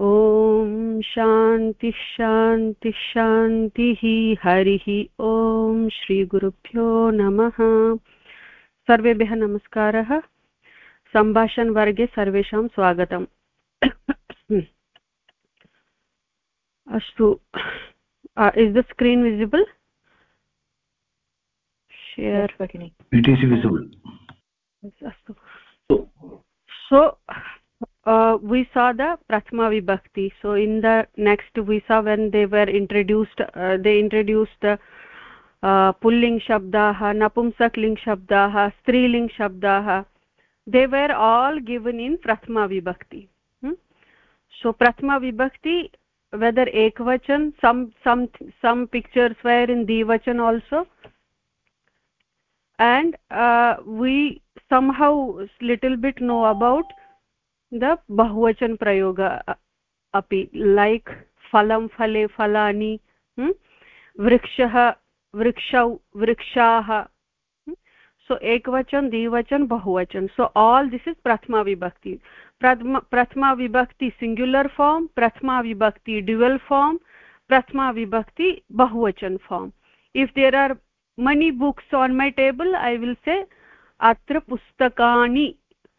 ॐ शान्तिः शान्तिः शान्तिः हरिः ॐ श्रीगुरुभ्यो नमः। सर्वेभ्यः नमस्कारः। सम्भाषणवर्गे सर्वेषां स्वागतम्। अस्तु is the screen visible share भगिनि इट् इस् अस्तु। So uh, we saw the prathama vibhakti so in the next we saw when they were introduced uh, they introduced the uh, pulling shabdah napumsak ling shabdah striling shabdah they were all given in prathama vibhakti hmm? so prathama vibhakti whether ekvachan some some some pictures were in divachan also and uh, we somehow little bit know about the बहुवचन प्रयोग अपि like फलं फले फलानि वृक्षः वृक्षौ वृक्षाः सो एकवचन द्विवचन बहुवचन. सो आल् दिस् इस् प्रथमा विभक्ति प्रथम प्रथमा विभक्ति सिङ्ग्युलर् फार्म् प्रथमा विभक्ति ड्युवल् फार्म् प्रथमा विभक्ति बहुवचन form if there are many books on my table I will say अत्र पुस्तकानि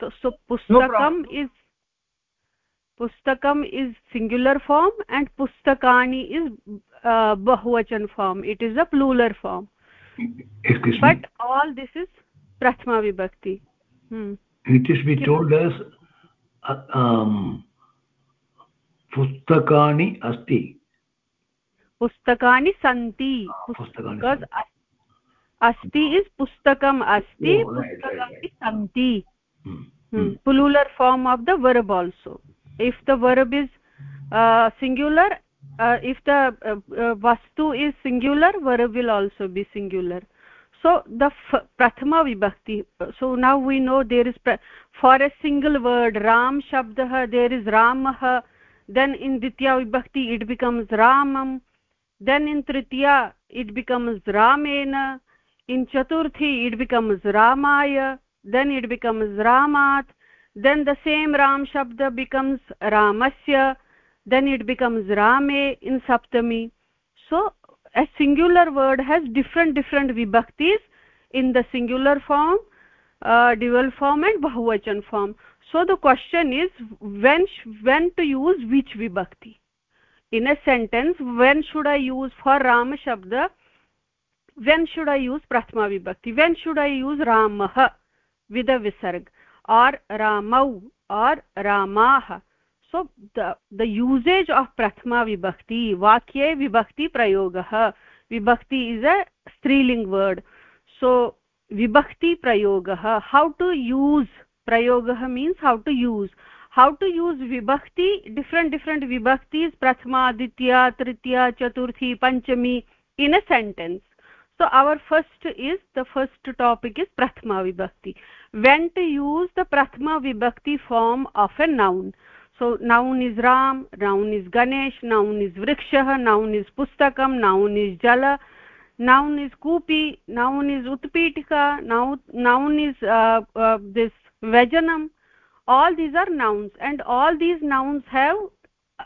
पुस्तकम् इस् पुस्तकम् इस् सिङ्ग्युलर् फार्म् एण्ड् पुस्तकानि इस् बहुवचन form it is a plural form but all this is प्रथमाविभक्ति पुस्तकानि अस्ति. पुस्तकानि सन्ति. अस्ति इस् पुस्तकम् अस्ति पुस्तकानि सन्ति. Plural form of the verb also Hmm. if the verb is uh, singular uh, if the uh, uh, vastu is singular verb will also be singular so the prathama vibhakti so now we know there is for a single word ram shabdah there is ramah then in ditya vibhakti it becomes ramam then in tritiya it becomes ramena in chaturthi it becomes ramaya then it becomes ramat then the same ram shabda becomes ramasya then it becomes rame in saptami. So a singular word has different different vibhaktis in the singular form uh, dual form and bahuvachan form. So the question is when when to use which vibhakti? In a sentence when should i use for ram shabda? When should i use prathama vibhakti? When should i use ramah with a visarg or ramau or ramah so the the usage of prathama vibhakti vakye vibhakti prayogah vibhakti is a striling word so vibhakti prayogah how to use prayogah means how to use how to use vibhakti different different vibhaktis prathama ditya tritiya chaturthi panchami in a sentence so our first is the first topic is prathama vibhakti when to use the prathama vibhakti form of a noun. So noun is ram noun is ganesh noun is vrikshah noun is pustakam noun is jala noun is kupi noun is utpitika noun noun is uh, uh, this vajanam. All these are nouns and all these nouns have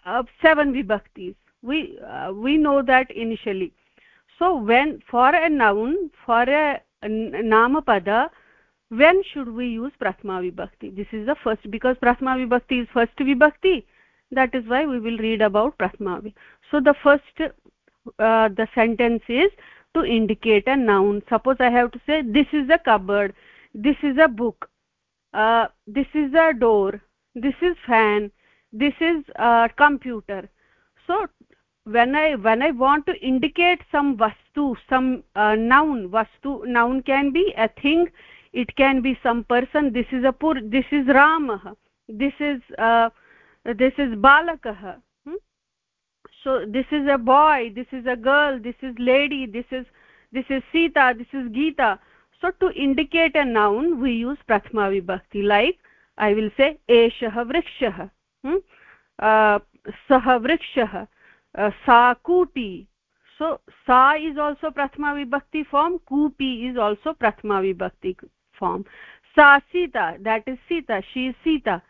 uh, seven vibhaktis. We uh, we know that initially. So when for a noun for a namapada when should we use prathama vibhakti? This is the first because prathama vibhakti is first vibhakti. That is why we will read about prathama so the first uh, the sentence is to indicate a noun. Suppose i have to say this is a cupboard. This is a book. Uh, this is a door. This is fan. This is a computer. So when i when i want to indicate some vastu some uh, noun vastu noun can be a thing it can be some person this is a pur this is ramah this is uh, this is balakah hmm? so this is a boy this is a girl this is lady this is this is sita this is geeta so to indicate a noun we use prathama vibhakti like i will say eshah vrikshah hmm? uh, sah vrikshah uh, sa so sa is also prathama vibhakti form kupi is also prathama vibhakti form. Sa sita that is sita she is sita.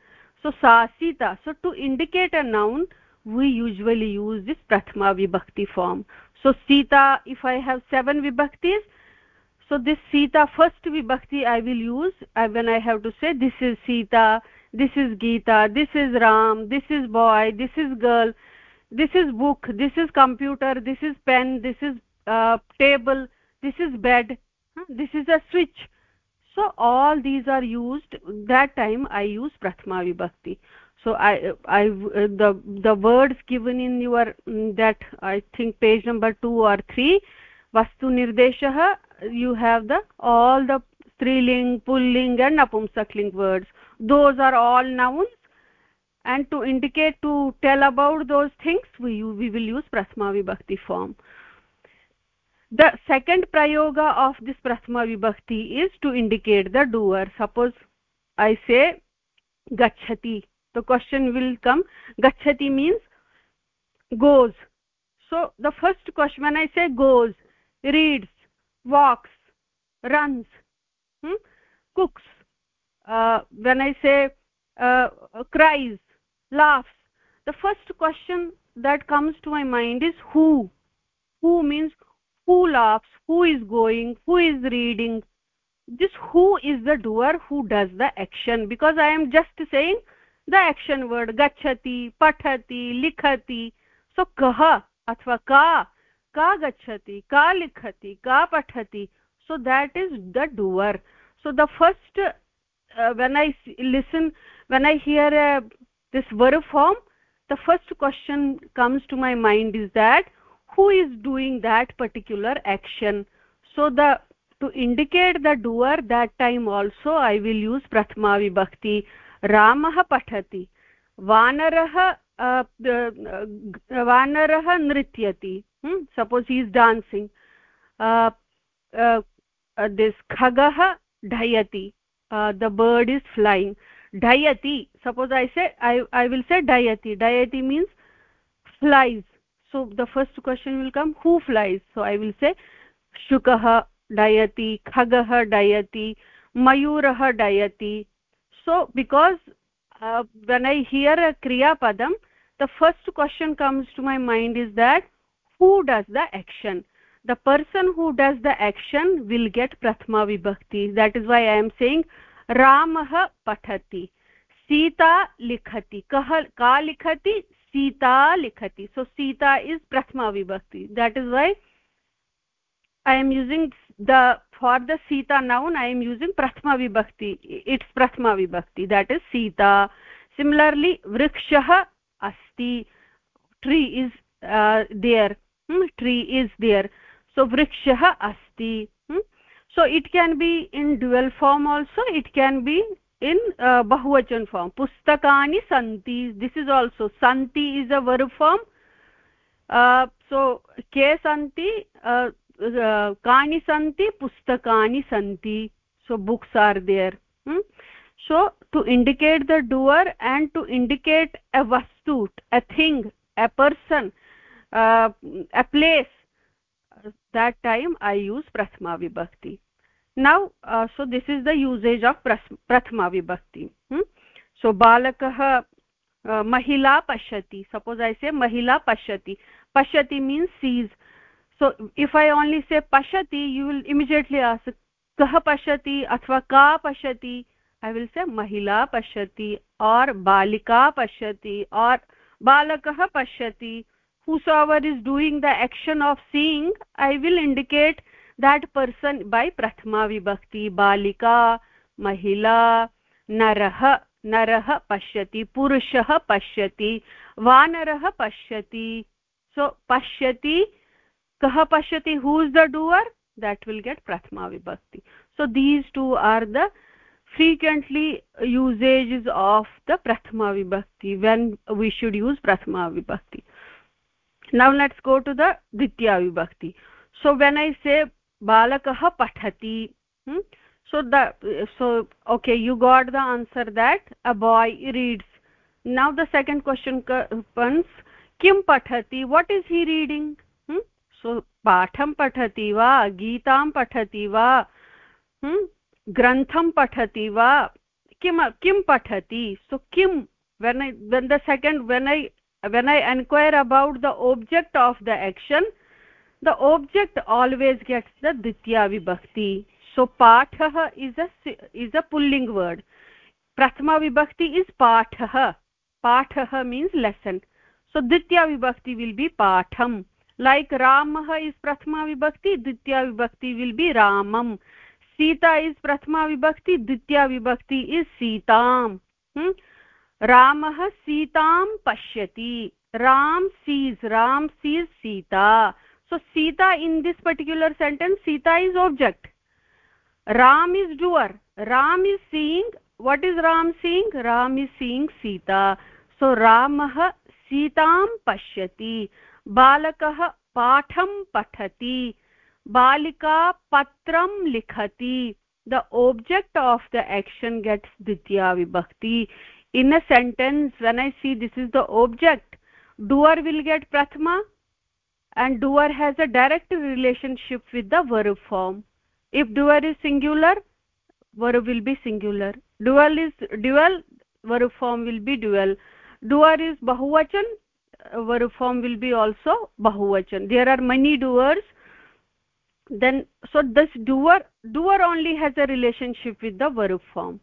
So sa sita so to indicate a noun we usually use this prathama vibhakti form. So sita if i have seven vibhaktis so this sita first vibhakti i will use uh, when i have to say this is sita this is geeta this is ram this is boy this is girl this is book this is computer this is pen this is uh, table this is bed this is a switch so all these are used that time i use prathama vibhakti. So i i the the words given in your mm, that i think page number 2 or 3 vastu nirdeshah you have the all the striling pulling and napumsakling words. Those are all nouns. And to indicate to tell about those things we we will use prasma vibhakti form the second prayoga of this prasma vibhakti is to indicate the doer. Suppose i say gachati the question will come. Gachati means goes. So the first question when i say goes reads walks runs hmm? cooks uh, when i say uh, cries laughs the first question that comes to my mind is who. Who means who laughs who is going who is reading. This who is the doer who does the action. Because i am just saying the action word gachati pathati likhati. So kah athva ka ka gachati ka likhati ka pathati. So that is the doer. So the first uh, when i listen when i hear uh, this verb form the first question comes to my mind is that who is doing that particular action? So the to indicate the doer that time also i will use prathama vibhakti. Ramah pathati. Vanarah uh, uh vanarah nrityati. Hmm? suppose he is dancing. Uh, uh, uh this khagah dhayati. Uh, the bird is flying. Dhayati. Suppose i say i i will say dhayati. Dhayati means flies so the first question will come who flies? So i will say shukah dayati khagah dayati mayurah dayati. So because uh, when i hear a kriya padam the first question comes to my mind is that who does the action? The person who does the action will get prathama vibhakti. That is why i am saying ramah pathati. Sita likhati. Kah ka likhati sita likhati so sita is prathama vibhakti that is why i am using the for the sita noun i am using prathama vibhakti it's prathama vibhakti that is sita similarly vrikshah asti tree is uh, there hmm? tree is there so vrikshah asti hmm? so it can be in dual form also it can be in uh, bahuvachan form pustakani santi this is also santi is a verb form uh, so ke santi uh, कानि सन्ति पुस्तकानि सन्ति so books are there hmm? so to indicate the doer and to indicate a vastu a thing a person uh, a place that time i use prathama vibhakti now uh, so this is the usage of prathama vibhakti hmm? so balakah uh, mahila pashyati suppose i say mahila pashyati pashyati means sees so if i only say pashati you will immediately ask kah pashati athva ka pashati i will say mahila pashati or balika pashati or balakah pashati whosoever is doing the action of seeing i will indicate that person by prathama vibhakti balika mahila narah narah pashyati purushah pashyati vanarah pashyati so pashyati kah pashyati who is the doer that will get prathama vibhakti so these two are the frequently usages of the prathama vibhakti when we should use prathama vibhakti now let's go to the ditya vibhakti so when i say बालकः पठति। So the so okay you got the answer that a boy reads now the second question pans, किं पठति? What is he reading so पाठं पठति वा? गीतां पठति वा? हम्म? ग्रन्थं पठति वा? किं किं पठति? सो किं? When the second when I when I enquire about the object of the action the object always gets the ditya vibhakti so pathah is a is a pulling word prathama vibhakti is pathah pathah means lesson so ditya vibhakti will be patham like ramah is prathama vibhakti ditya vibhakti will be ramam sita is prathama vibhakti ditya vibhakti is sitam hmm? ramah सीतां pashyati ram sees ram sees sita so sita in this particular sentence sita is object ram is doer ram is seeing what is ram seeing ram is seeing sita so ramah सीतां पश्यति बालकः पाठं पठति बालिका पत्रं लिखति the object of the action gets ditya vibhakti in a sentence when i see this is the object doer will get prathama and doer has a direct relationship with the verb form. If doer is singular verb will be singular. Dual is dual verb form will be dual. Doer is bahuvachan uh, verb form will be also bahuvachan. There are many doers. Then so this doer doer only has a relationship with the verb form.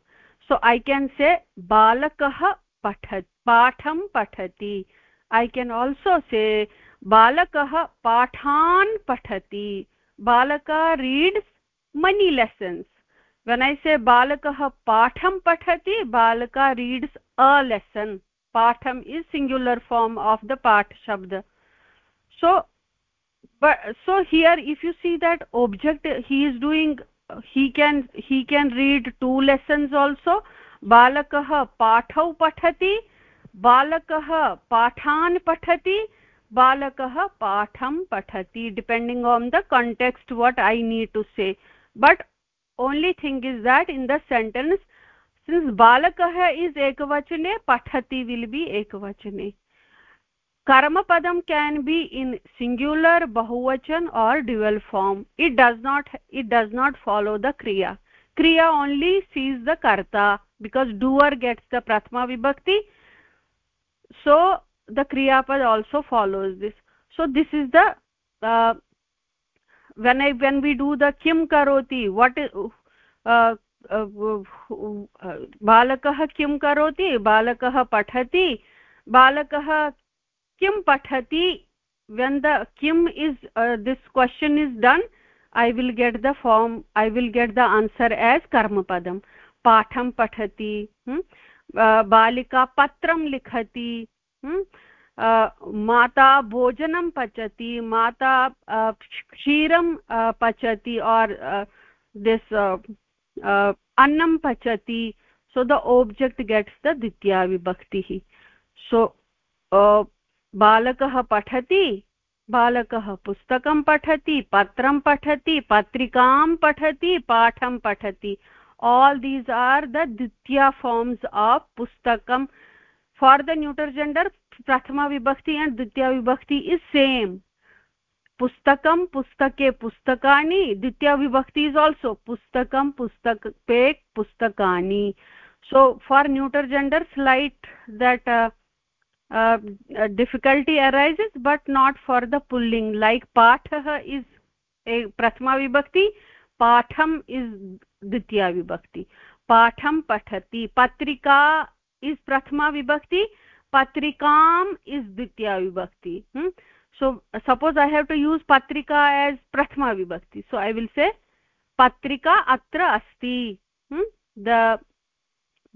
So i can say balakah pathat patham pathati. I can also say बालकः पाठान् पठति। बालक reads money lessons गणैसे बालकः पाठं पठति, बालक reads a lesson पाठम् is singular form of the पाठ शब्द। So so here if you see that object he is doing he can he can read two lessons also बालकः पाठौ पठति, बालकः पाठान् पठति बालकः पाठं पठति depending on the context what I need to say but only thing is that in the sentence since बालकः इस् एकवचने पठति विल् बि एकवचने कर्मपदं केन् बि इन् सिङ्ग्युलर् बहुवचन or dual form it does not it does not follow the क्रिया क्रिया only sees the कर्ता because doer gets the प्रथमा विभक्ति so the kriyapad also follows this. So this is the uh, when i when we do the kim karoti what is uh, बालकः किं करोति बालकः पठति बालकः किं पठति वेन् द किम् is this question is done I will get the form I will get the answer as कर्मपदं पाठं पठति बालिका पत्रं लिखति हम्म, माता भोजनं पचति, माता क्षीरं पचति और दिस् अन्नं पचति so the object gets the द्वितीया विभक्तिः सो बालकः पठति, बालकः पुस्तकं पठति, पत्रं पठति, पत्रिकां पठति, पाठं पठति. आल् दीस् आर् द द्वितीया फार्म्स् आफ् पुस्तकं for the neuter gender prathama vibhakti and ditya vibhakti is same pustakam pustake pustakani ditya vibhakti is also pustakam pustape pustakani so for neuter gender slight that uh, uh, difficulty arises but not for the pulling like pathah is a prathama vibhakti patham is ditya vibhakti patham pathati patrika is प्रथमा विभक्ति, पत्रिकाम is द्वितीय विभक्ति so suppose I have to use पत्रिका as प्रथमा विभक्ति. So I will say पत्रिका अत्र अस्ति द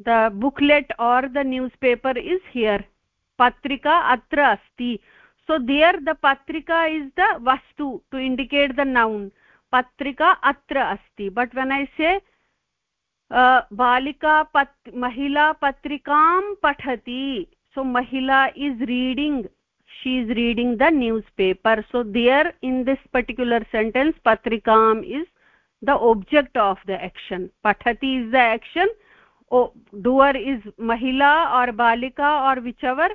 द बुकलेट और the newspaper is here पत्रिका अत्र अस्ति. सो देयर द पत्रिका इज़ द वस्तु टू इंडिकेट द नाउन पत्रिका अत्र अस्ति. बट वेन आई से बालिका पत्, महिला पत्रिकां पठति। सो महिला is reading she is reading the newspaper so there in this particular sentence पत्रिकाम् is the object of the action पठति is the action doer is महिला और् बालिका और् विच् अवर्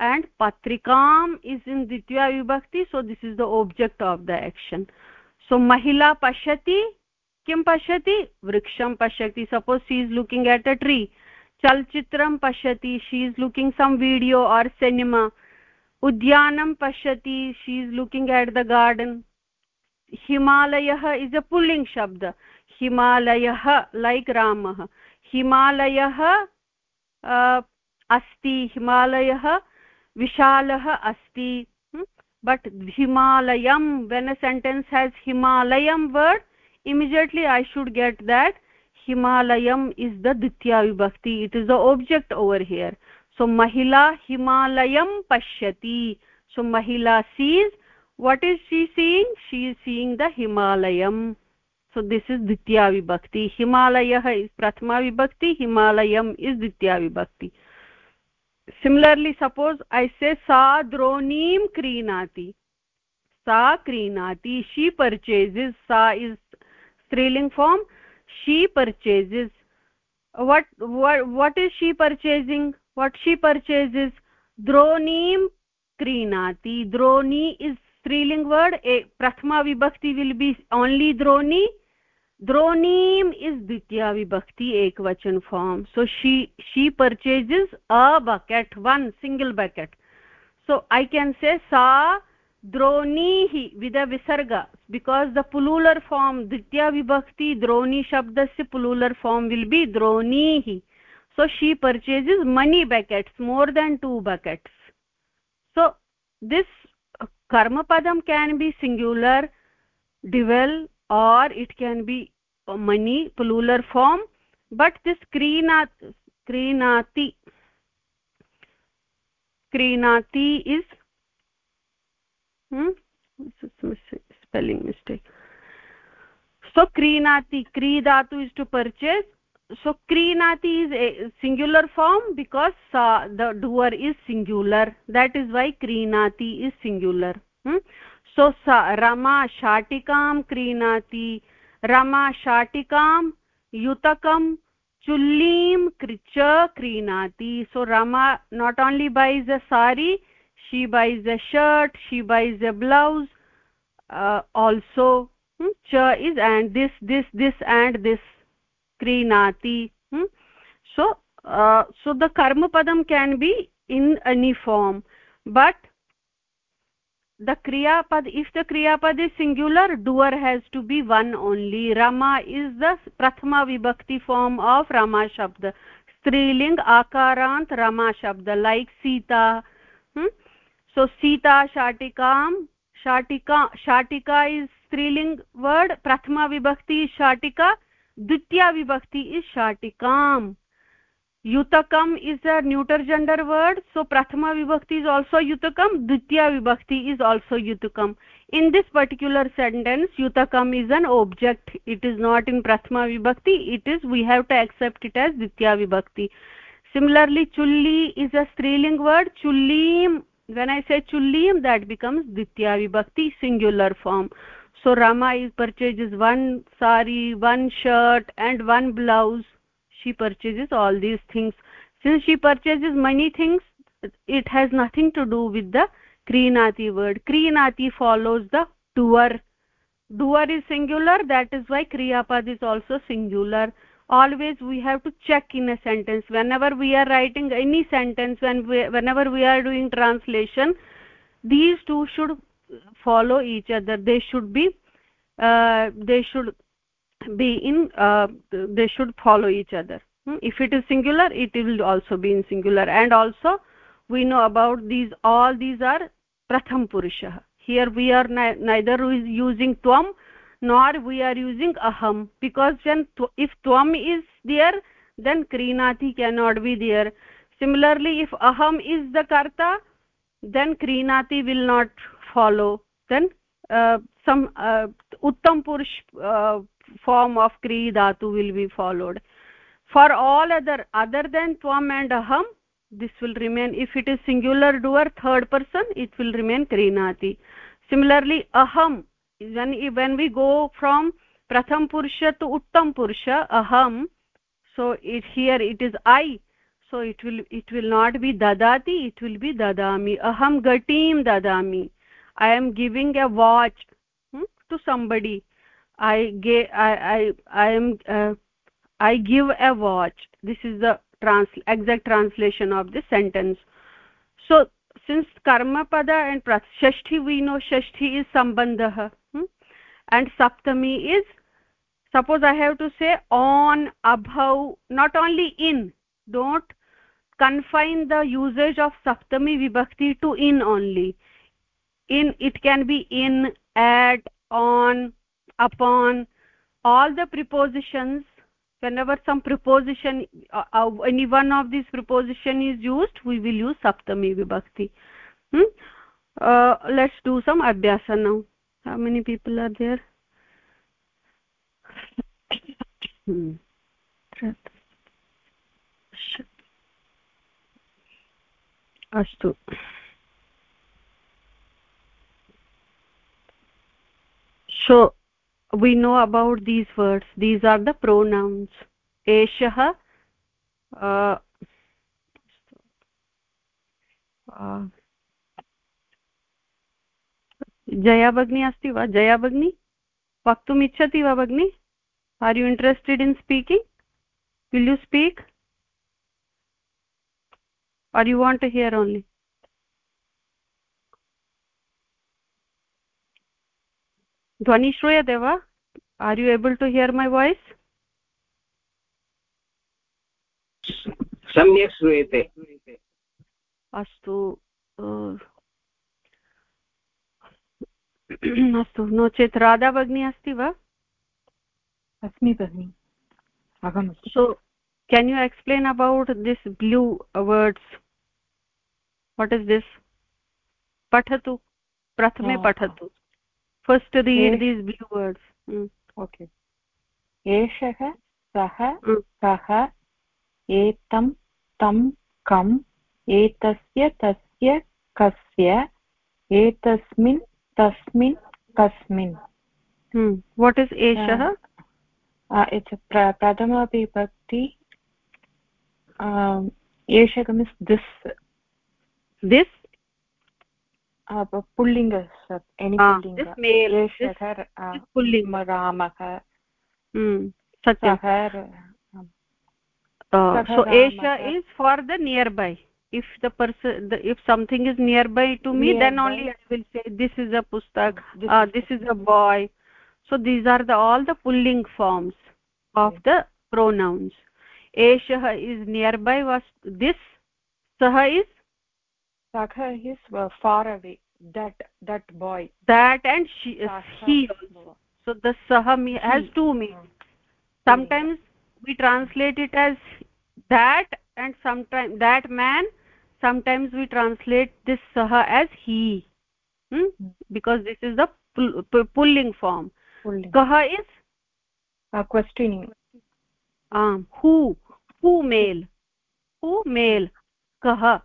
एण्ड् पत्रिकाम् इस् इन् द्वितीया विभक्ति so this is the object of the action so महिला पश्यति किं पश्यति, वृक्षं पश्यति suppose she is looking at a tree चलचित्रं पश्यति she is looking some video or cinema उद्यानं पश्यति she is looking at the garden हिमालयः इज़ अ पुल्लिङ्ग् शब्द, हिमालयः लाइक रामः, हिमालयः अस्ति, हिमालयः विशालः अस्ति बट् हिमालयं when a sentence has हिमालयं word immediately i should get that himalayam is the ditya vibhakti it is the object over here so mahila himalayam pashyati so mahila sees what is she seeing she is seeing the himalayam so this is ditya vibhakti himalayah is prathama vibhakti himalayam is ditya vibhakti similarly suppose i say sa dronim krinati sa krinati she purchases sa is स्त्रीलिङ्ग् form she purchases what is she purchasing what she purchases द्रोणीं क्रीणाति द्रोणी is स्त्रीलिङ्ग् word a प्रथमा विभक्ति will be only द्रोणी द्रोणीम् is द्वितीया विभक्ति एकवचन form so she she purchases a bucket one single bucket so I can say सा द्रोणीहि विद विसर्ग बिकास् द पुलूलर् फार्म् द्वितीया विभक्ति, द्रोणी शब्दस्य plural form will be द्रोणीहि. So she purchases many buckets more than two buckets so this कर्मपदं can be singular dual or it can be many plural form but this क्रीणा क्रीणाति क्रीणाति is hmm? spelling mistake. So krinati kridatu is to purchase. So krinati is a singular form because uh, the doer is singular. That is why krinati is singular. Hmm? so rama shatikam krinati. Rama shatikam yutakam chullim kricha krinati. So rama not only buys a sari she buys a shirt she buys a blouse uh, also hmm? cha is and this this this and this krinati hmm? so uh, so the karma padam can be in any form but the kriya pad if the kriya pad is singular doer has to be one only rama is the prathama vibhakti form of rama shabd striling akarant rama shabd like sita hmm? so, sita shatikam, shatika shatika is स्त्रीलिङ्ग् word प्रथमा विभक्ति is शाटिका द्वितीया विभक्ति is शाटिकां युतकम् is a neuter gender word so प्रथमा विभक्ति is also युतकम द्वितीया विभक्ति इज़ आल्सो युतकम in this particular sentence युतकम् is an object it is not in प्रथमा विभक्ति it is we have to accept it as द्वितीया विभक्ति सिमिलरली चुल्ली is a स्त्रीलिंग word चुल्लीम when i say chullim that becomes ditya vibhakti singular form. So rama is purchases one sari one shirt and one blouse. She purchases all these things. Since she purchases many things it has nothing to do with the krinati word. Krinati follows the doer. Doer is singular. That is why kriyapad is also singular always we have to check in a sentence. Whenever we are writing any sentence when we, whenever we are doing translation these two should follow each other. They should be uh, they should be in uh, they should follow each other. Hmm? if it is singular it will also be in singular. And also we know about these all these are pratham purusha here we are neither using tvam nor we are using aham because when if tvam is there then krinati cannot be there. Similarly if aham is the karta then krinati will not follow. Then uh, some uh, uttam purush uh, form of kri dhatu will be followed. For all other other than tvam and aham this will remain if it is singular doer third person it will remain krinati. Similarly aham when when we go from pratham purusha to uttam purusha aham so it here it is i. So it will it will not be dadati it will be dadami. Aham gatim dadami. I am giving a watch hmm, to somebody. I gave i i i am uh, i give a watch. This is the trans exact translation of this sentence. So since karma pada and shashti we know shashti is sambandha hmm? and saptami is suppose i have to say on abhav not only in don't confine the usage of saptami vibhakti to in only in it can be in at on upon all the prepositions whenever some preposition uh, uh, any one of these preposition is used we will use saptami vibhakti hmm? uh, let's do some abhyasa now how many people are there hmm. अस्तु so we know about these words these are the pronouns eshah uh, uh, Jaya भगिनी अस्ति वा जया भगिनी वक्तुम् इच्छति वा भगिनी are you interested in speaking will you speak or you want to hear only ध्वनि श्रूयते वा? Are you able to hear my voice सम्यक् श्रूयते। अस्तु अस्तु नो चेत् राधा भगिनी अस्ति वा? अस्मि भगिनी so can you explain about this blue words what is this पठतु प्रथमे पठतु। First read these blue words mm. okay एषः सः सः एतं तं कम् एतस्य तस्य कस्य एतस्मिन् तस्मिन् कस्मिन् what is एषः uh, vibhakti एषकम् इस् दिस् दिस् पुल्लिङ्ग रामः so esha is for the nearby if the person the, if something is nearby to me nearby. then only i will say this is a pustak this, uh, this is a boy so these are the all the pulling forms of okay. the pronouns एषः is nearby was this सः is sakha is uh, far away that that boy. That and she is he. Also so the saha me has two meanings sometimes we translate it as that and sometimes that man. Sometimes we translate this saha as he. Hmm? because this is the pulling form. Pulling. kaha is? Uh, questioning. Um who? Who male? Who male? Kah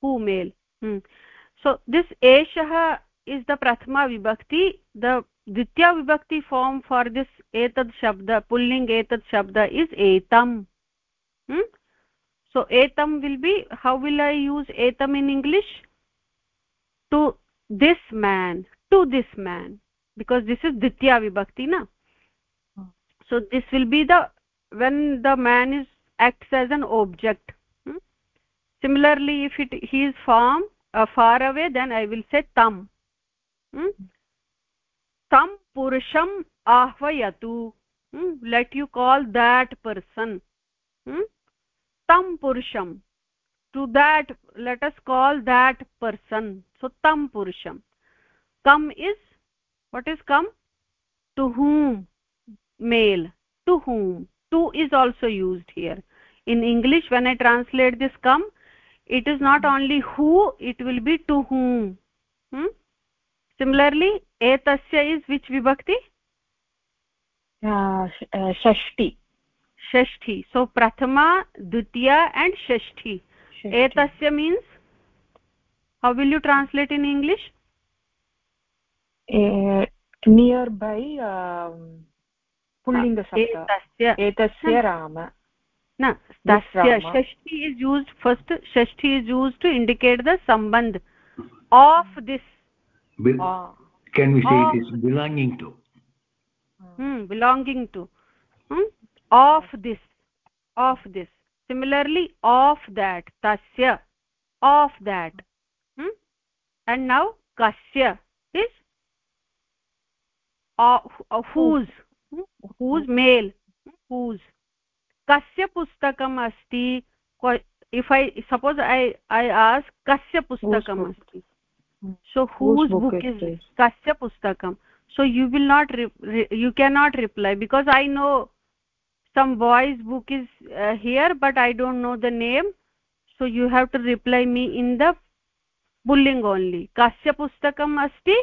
who male? hmm. So this एषः is the प्रथमा विभक्ति the द्वितीया विभक्ति form for this एतत् शब्द पुल्लिङ्ग् एतत् शब्द इस् एतम् सो एतम् will be how will I use एतम् in English to this man to this man because this is द्वितीया विभक्ति न so this will be the when the man is acts as an object similarly if it he is farm uh, far away then i will say tam. Hmm? tam purusham ahvayatu. Hmm? let you call that person. Hmm? tam purusham. To that let us call that person. So tam purusham. Kam is what is kam? To whom? Male. To whom? To is also used here. In english when i translate this come it is not only who it will be to whom. Hmm? similarly etasya is which vibhakti? Uh, uh, shashti. Shashti. So prathama dutiya and shashti. Etasya means how will you translate in english? Uh, nearby um, pullinga sabda etasya. Etasya rama na tasya shashti is used first shashti is used to indicate the sambandh of this. Be ah. can we say of, it is belonging to? Hmm. Belonging to. Hmm? of this of this. Similarly of that tasya of that. Hmm? and now kasya is uh, uh, whose? Hmm? whose male? Whose कस्य पुस्तकम् अस्ति? If I suppose I ऐ आस् कस्य पुस्तकम् अस्ति? सो whose book is कस्य पुस्तकं so you will not you के not reply because I know some boy's book is here but I don't know the name so you have to reply me in the pulling only कस्य पुस्तकम् अस्ति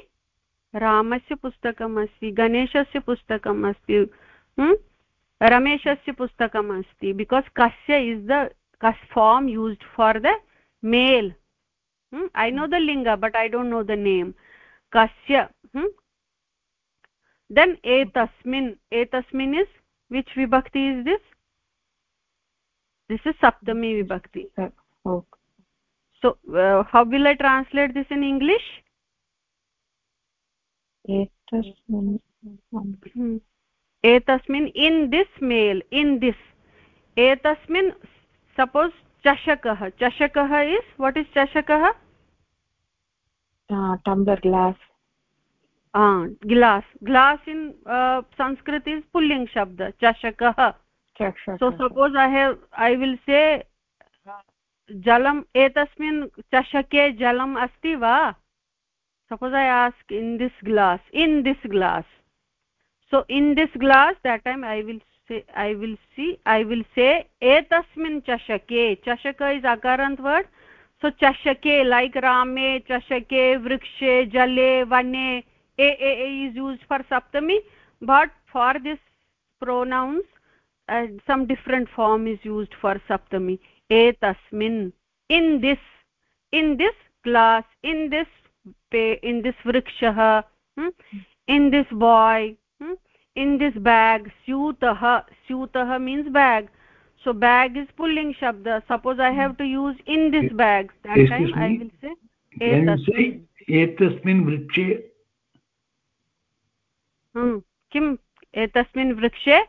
रामस्य पुस्तकम् अस्ति गणेशस्य पुस्तकम् अस्ति रमेशस्य पुस्तकम् अस्ति। बिकास् कस्य इस् द कस् form used for the male I know the लिङ्ग but I don't know the name कस्य देन् एतस्मिन् एतस्मिन् इस् विच् विभक्ति इस् दिस् दिस् इस् सप्तमी विभक्ति। So how will I translate this in English एतस्मिन् in this male in this एतस्मिन् suppose चषकः चषकः इस् वट् इस् चषकः? Tumbler glass glass glass in Sanskrit is pulling शब्द चषकः। So suppose I have I will say जलम् एतस्मिन् चषके जलम् अस्ति वा? Suppose I ask in this glass in this glass so in this glass that time I will I will see I will say एतस्मिन् चषके चषक इस् अकारन्त् वर्ड् सो चषके लैक् रामे चषके वृक्षे जले वने E E E is used for Saptami but for this pronouns some different form is used for सप्तमी एतस्मिन् in this in this glass in this पे इन् दिस् वृक्षः in this boy in this bag स्यूतः स्यूतः means bag so bag is pulling शब्द suppose I have to use in this bag एतस्मिन् वृक्षे किम् एतस्मिन् वृक्षे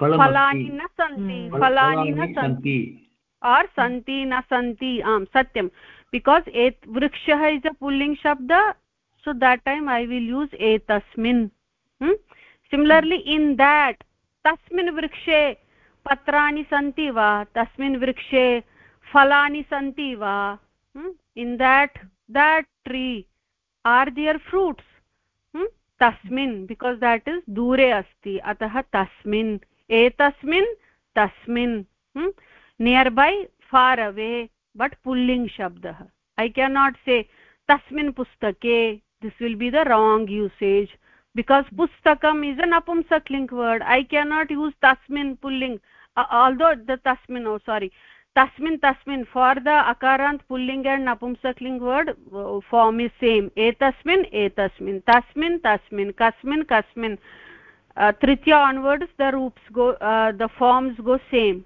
फलानि न सन्ति फलानि न सन्ति आर् सन्ति न सन्ति आम् सत्यं बिकास् वृक्षः इस् अ पुल्लिङ्ग् शब्द so that time I will use एतस्मिन् hmm? in that tasmin vrikshe patrani santi va tasmin vrikshe phalani santi va hmm? in that that tree are there fruits hmm? tasmin because that is dure asti atah tasmin etasmin tasmin hmm? nearby far away but pulling shabdah i cannot say tasmin pustake this will be the wrong usage because pustakam is an apumsakling word i cannot use tasmin pulling uh, although the tasmin oh sorry tasmin tasmin for the akarant pulling and napumsakling word uh, form is same etasmin etasmin tasmin tasmin kasmin kasmin uh, tritya onwards the roops go uh, the forms go same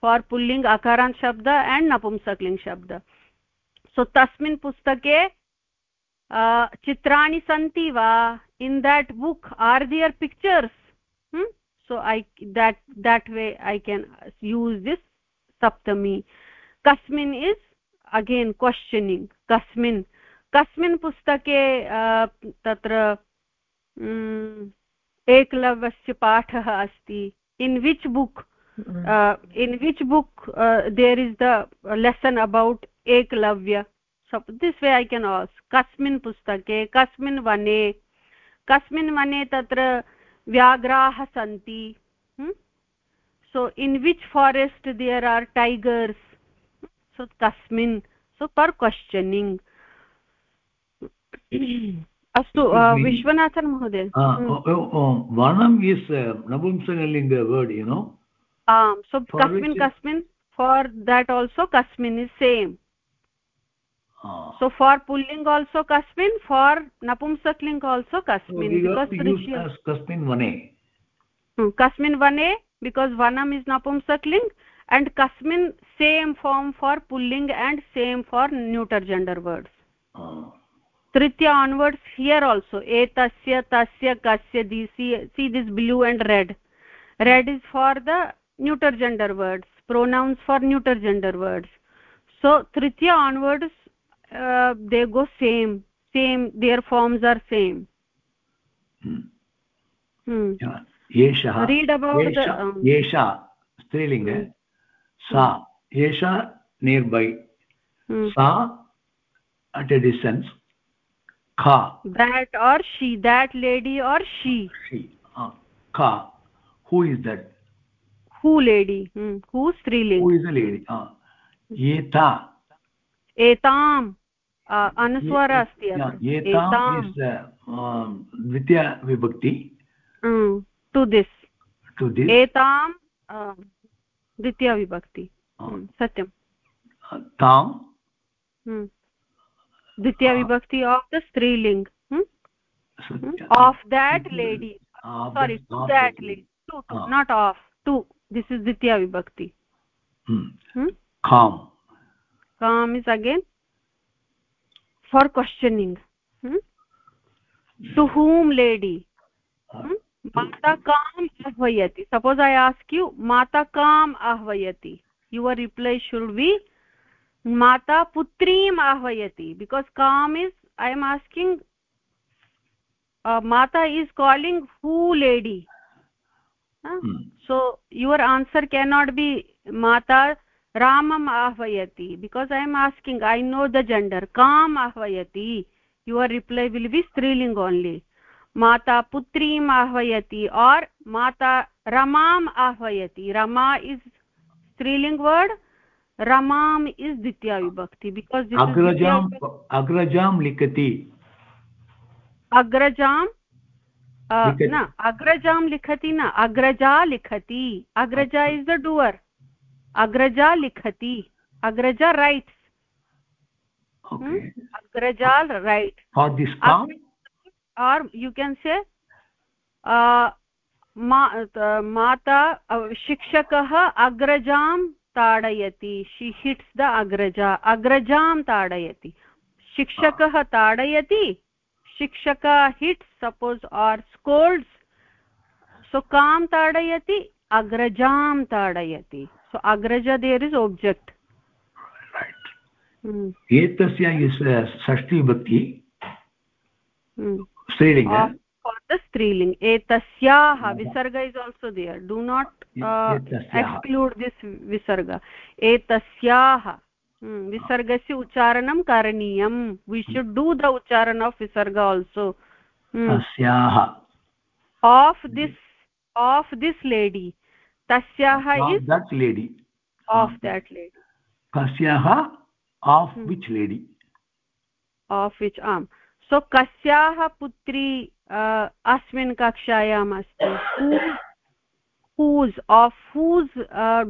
for pulling akarant shabda and napumsakling shabda so tasmin pustake uh, chitrani santi va in that book are there pictures hmm? so i that that way i can use this saptami kasmin is again questioning kasmin kasmin pustake uh, tatra एकलव्यस्य पाठः अस्ति in which book uh, in which book uh, there is the lesson about eklavya so this way i can ask kasmin कस्मिन् वने तत्र व्याघ्राः सन्ति so in which forest there are tigers so कस्मिन् so per questioning अस्तु विश्वनाथन् महोदय। वर्णम् is नपुंसकलिङ्ग् वर्ड् यु सो कस्मिन् कस्मिन् फार् देट् आल्सो कस्मिन् is same so for pulling also kasmin for napumsakling also kasmin so because as kasmin vane hmm, kasmin vane because vanam is napumsakling and kasmin same form for pulling and same for neuter gender words uh, tritya onwards here also etasya tasya kasya this see this blue and red red is for the neuter gender words pronouns for neuter gender words so tritya onwards uh, they go same same their forms are same hmm. hmm. एषः read about the um, एषा स्त्रीलिङ्ग hmm. सा एषा near by hmm. सा at a distance kha that or she that lady or she she uh, kha who is that who lady hmm. who striling who is the lady अनुस्वर अस्ति द्वितीया विभक्ति। To this एतां द्वितीया विभक्ति। सत्यं तां। द्वितीया विभक्ति of the स्त्रीलिङ्ग्। Of that lady sorry to that lady to not of to this is Dwitiya com is again for questioning hmm? to whom lady hmm? mata kam ahvayati suppose i ask you mata kam ahvayati your reply should be mata putrim ahvayati because kam is i am asking uh, mata is calling who lady huh? hmm. so your answer cannot be mata ramam ahvayati because i am asking i know the gender kam ahvayati your reply will be striling only mata putrim ahvayati or mata ramam ahvayati rama is striling word ramam is ditya vibhakti because this agrajam is agrajam likati agrajam न अग्रजां लिखति न अग्रजा लिखति अग्रजा is the doer अग्रजा लिखति अग्रजा writes अग्रजा write are you can say माता शिक्षकः अग्रजां ताडयति। शी हिट्स् द अग्रजा। अग्रजां ताडयति। शिक्षकः ताडयति। शिक्षका हिट्स् सपोज् आर् स्कोल्ड्स् सो कां ताडयति अग्रजां ताडयति। सो अग्रज देर् इस् ओब्जेक्ट् एतस्य षष्ठी भक्ति स्त्रीलिङ्ग for the striling. Etasyaah visarga is also there. Do not uh, exclude this visarga. Etasyaah विसर्गस्य उच्चारणं करणीयं वि शुड् डू द उच्चारण आफ् विसर्ग also of this of this lady तस्याः is that lady of that lady कस्याः of which lady of which आम् so कस्याः पुत्री अस्मिन् कक्षायाम् अस्ति whose of whose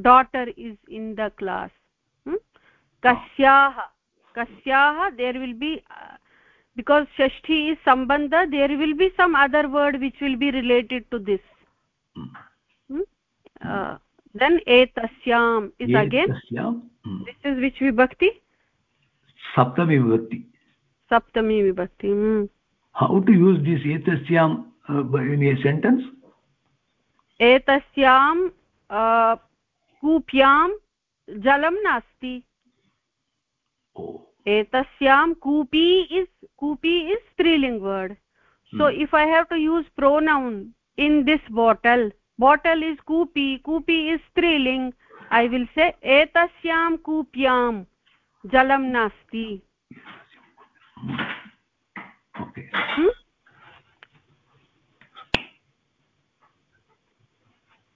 daughter is in the class kasyaah kasyaah there will be uh, because shashti is sambandha there will be some other word which will be related to this hmm? uh, then etasyam is again hmm. this is which vibhakti saptami vibhakti saptami vibhakti hmm. how to use this etasyam uh, in a sentence etasyam uh, कूप्यां जलं नास्ति etasyaam kupi is kupi is striling word so hmm. if i have to use pronoun in this bottle is कूपी कूपी is स्त्रीलिङ्ग् I will say एतस्यां कूप्यां जलं नास्ति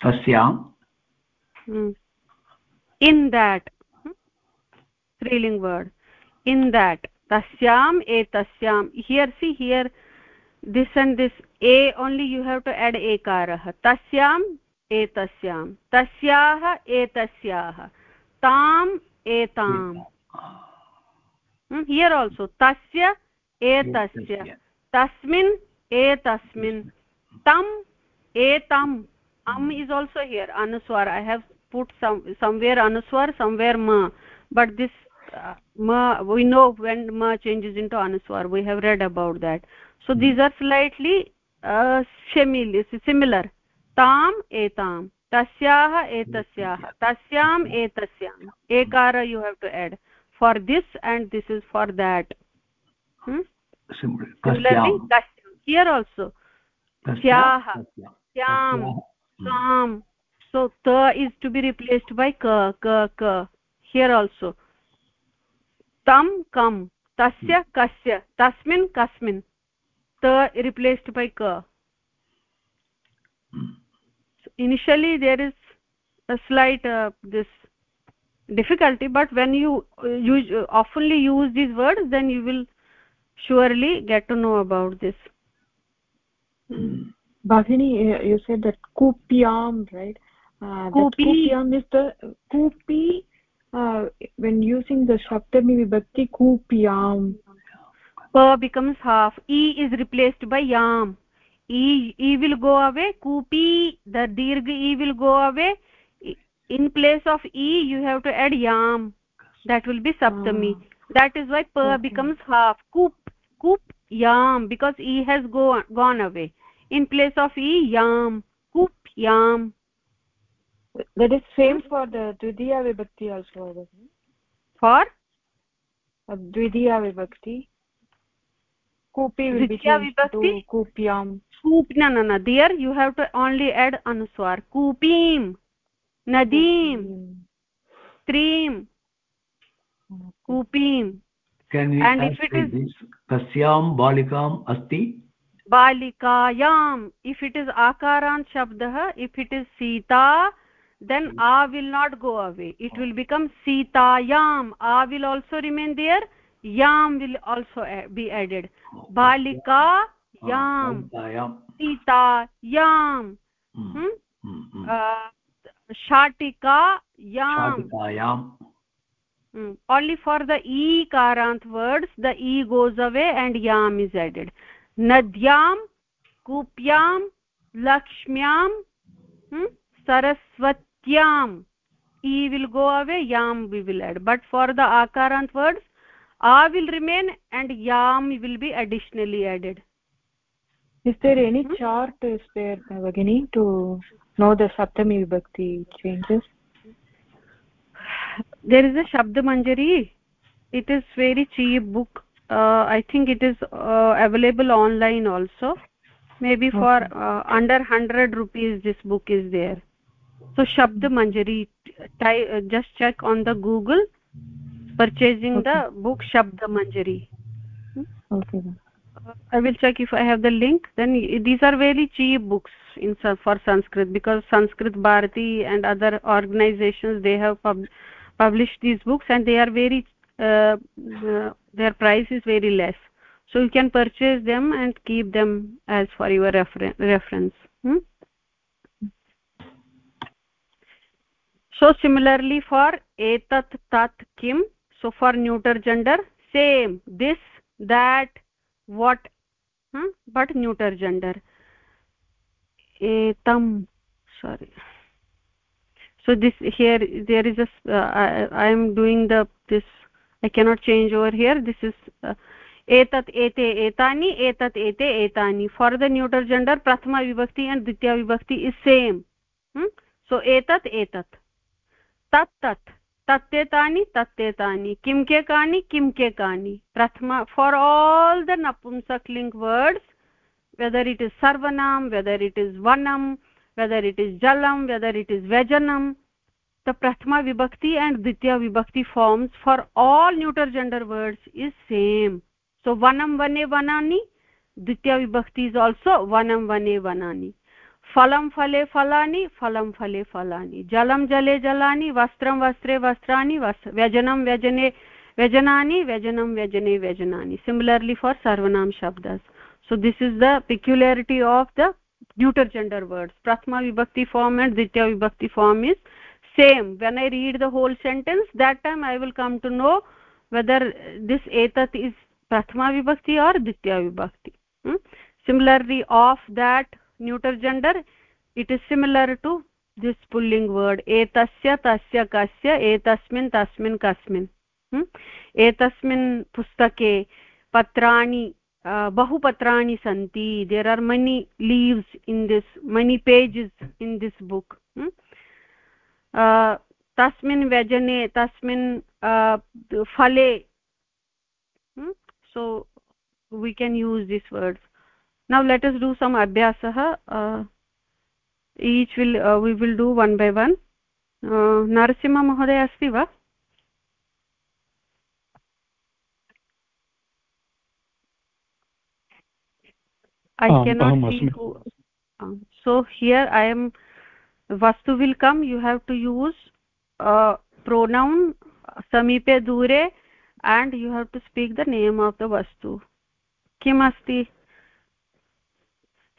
तस्यां इन् देट् स्त्रीलिङ्ग् वर्ड् इन् देट् तस्याम् एतस्यां here see here this and this a only you have to add ekarah tasyam etasyam tasyah etasyah tam etam hmm? here also tasya etasya tasmin etasmin tam etam am is also here anuswar i have put some somewhere anuswar somewhere ma but this uh, ma we know when ma changes into anuswar. We have read about that. So hmm. these are slightly uh, similar. Tam etam. Tasyah etasyaah tasyam etasyam. Ekara you have to add. For this and this is for that. Hmm? similarly here also. Tasyah tasyam. Tam so ta is to be replaced by ka ka ka. Here also tam kam tasya kasya tasmin kasmin ta replaced by ka so initially there is a slight uh, this difficulty but when you uh, use uh, oftenly use these words then you will surely get to know about this. Mm. Bhagini, you said that kupyam, right? Uh, kupyam is the kupi when using the shabdami vibhakti kupyam. Pa becomes half. E is replaced by yam. E, e will go away. Kupi, the dirgha E will go away. In place of E, you have to add yam. That will be saptami. Ah. That is why pa okay. becomes half. Kup, kup, yam, because E has go, gone away in place of e yam kup yam that is same for the dvidiya vibhakti also for uh, dvidiya vibhakti kupi to kupyam kup no no no there you have to only add anuswar kupim nadim trim kupim can we and if it is this kasyam balikam asti balikayam if it is akaran shabdah if it is sita then hmm. a will not go away. It will become sitayam a will also remain there. Yam will also be added. Oh, ah, Balika yam. Sitayam hmm. hmm? uh, shatika yam. Only for the e karant words the e goes away and yam is added. Nadyam kupyam lakshmyam hmm? Saraswatyam e will go away yam we will add. But for the akarant words a will remain and yam will be additionally added. Is there any hmm? chart is there bagini to know the saptami vibhakti changes? There is a shabd manjari it is very cheap book. Uh, i think it is uh, available online also. Maybe okay. for uh, under 100 rupees this book is there so shabd manjari uh, just check on the google purchasing okay. the book shabd manjari. Okay uh, i will check if i have the link. Then these are very cheap books in for sanskrit because sanskrit bharati and other organizations they have pub published these books and they are very uh, uh, their price is very less. So you can purchase them and keep them as for your refer reference. Hmm? So similarly for etat tat kim so for neuter gender same. This that what huh? but neuter gender. Etam sorry. So this here there is a uh, I, I am doing the this i cannot change over here. This is uh, etat ete etani etat ete etani. For the neuter gender prathama vibhakti and ditya vibhakti is same तत् तत्। तत्येतानि तत्येतानि। किं के कानि, किं के कानि। प्रथम for all the नपुंसक्लिङ्ग् वर्ड्स् वेदर् इट् इस् सर्वनां वेदर् इट् इस् वनं वेदर् इट् इस् जलं वेदर् इट् इस् व्यजनं द प्रथमा विभक्ति एण्ड् द्वितीया विभक्ति forms for all neuter gender words is same so वनं वने वनानि द्वितीया विभक्ति इस् आल्सो वनं वने वनानि फलं फले फला फलं फले फला जलम जले जला वस्त्र वस्त्रे वस्त्राणि व्यजनम व्यजने व्यजना व्यजनम व्यजने व्यजना सिमिलर्लि फॉर सर्वनाम शब्द so this is the peculiarity of the neuter gender words प्रथमविभक्ति form and द्वितीयविभक्ति form is same when I read the whole sentence that time I will come to know whether this एतत् is प्रथमाविभक्ति द्वितीय विभक्ति similarly of that neuter gender it is similar to this pulling word एतस्य तस्य कस्य एतस्मिन् तस्मिन् कस्मिन् एतस्मिन् पुस्तके पत्राणि बहुपत्राणि सन्ति there are many leaves in this many pages in this book तस्मिन् व्यजने तस्मिन् फले so we can use this words now let us do some abhyasah uh, each will uh, we will do one by one uh, narasimha mahoday asti va i um, cannot um, see who uh, so here i am vastu will come you have to use uh, pronoun samipe dure and you have to speak the name of the vastu kim asti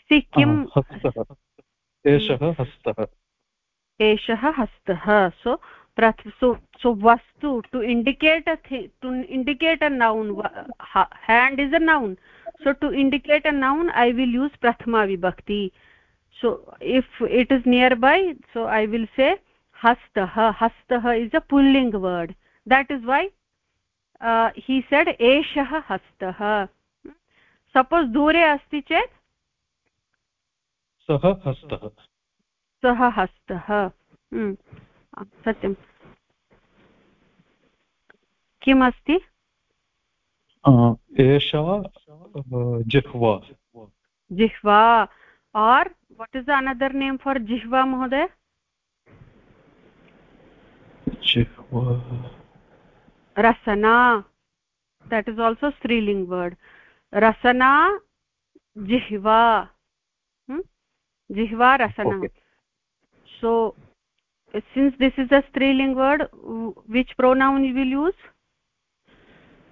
अस्ति किम्? एषः हस्तः। एषः हस्तः। So so वस्तु to indicate to indicate a noun hand is a noun so to indicate a noun I will use प्रथमा विभक्ति so if it is near by so I will say हस्तः हस्तः is a pulling word that is why he said एषः हस्तः suppose दूरे अस्ति चेत् सः हस्तः। सः हस्तः। हम्म, सत्यं किमस्ति? एषा जिह्वा। जिह्वा। Or what is another name for जिह्वा महोदय? रसना। That is also striling word. rasana jihva jihva rasana okay. so since this is a striling word which pronoun you will use?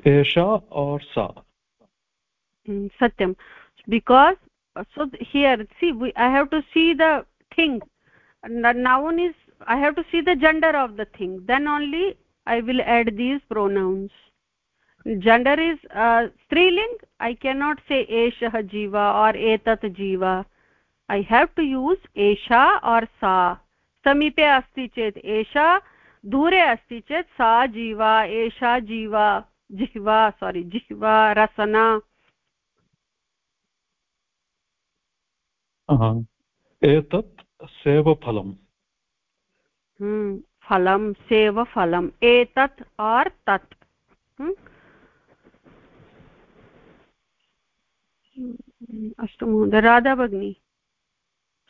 Esha or sa. Mm, satyam. Because so here see we, i have to see the thing. The noun is i have to see the gender of the thing. Then only i will add these pronouns. Gender is uh, striling? I cannot say eshah jiva or etat jiva I have to use एषा or सा समीपे अस्ति चेत् एषा दूरे अस्ति चेत् सा जीवा एषा जीवा जिह्वा सोरि जिह्वा रसना। एतत् सेवफलम्। हम्म, फलं सेवफलम्। एतत् और् तत्। हम्म। अस्तु महोदय राधा भगिनी।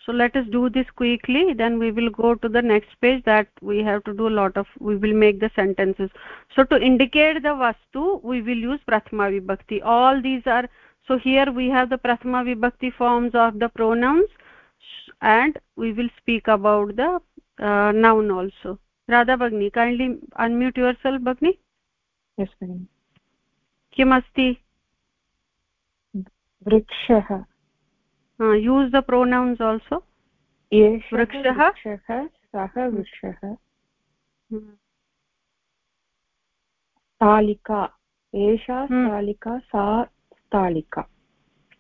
So let us do this quickly. Then we will go to the next page that we have to do a lot of we will make the sentences. So to indicate the vastu we will use prathama vibhakti. All these are so here we have the prathama vibhakti forms of the pronouns and we will speak about the uh, noun also. Radha bagni kindly unmute yourself bagni yes bagni kim asti use the pronouns also वृक्षः? सः वृक्षः। स्थालिका। एषा स्थालिका सा स्थालिका।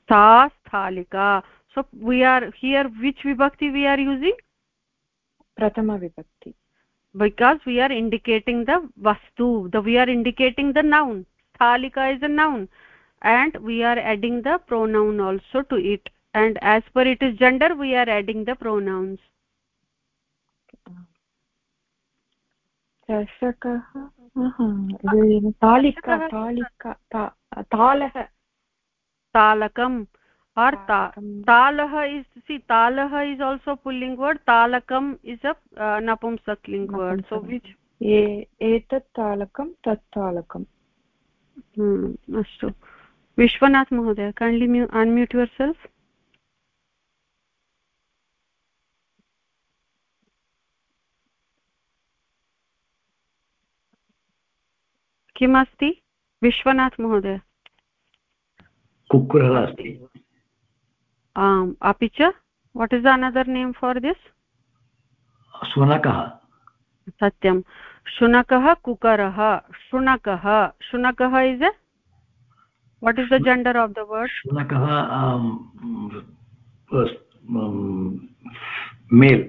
सा स्थालिका। So we are here which विभक्ति we are using प्रथमविभक्ति because we are indicating the वस्तु the we are indicating the noun स्थालिका is a noun and we are adding the pronoun also to it and as per it is gender we are adding the pronouns चषकः तालिका तालिका तालः तालकम् or ta talah is see talah is also pulling word talakam is a uh, napumsakling word so which etat talakam tat talakam hmm astu vishwanath mahoday kindly unmute yourself किम् अस्ति विश्वनाथ महोदय। कुक्कुरः अस्ति। आम् अपि च what is another name for this शुनकः। सत्यं। शुनकः कुकरः। शुनकः। शुनकः is a what is the gender of the word? shunakah um, um, male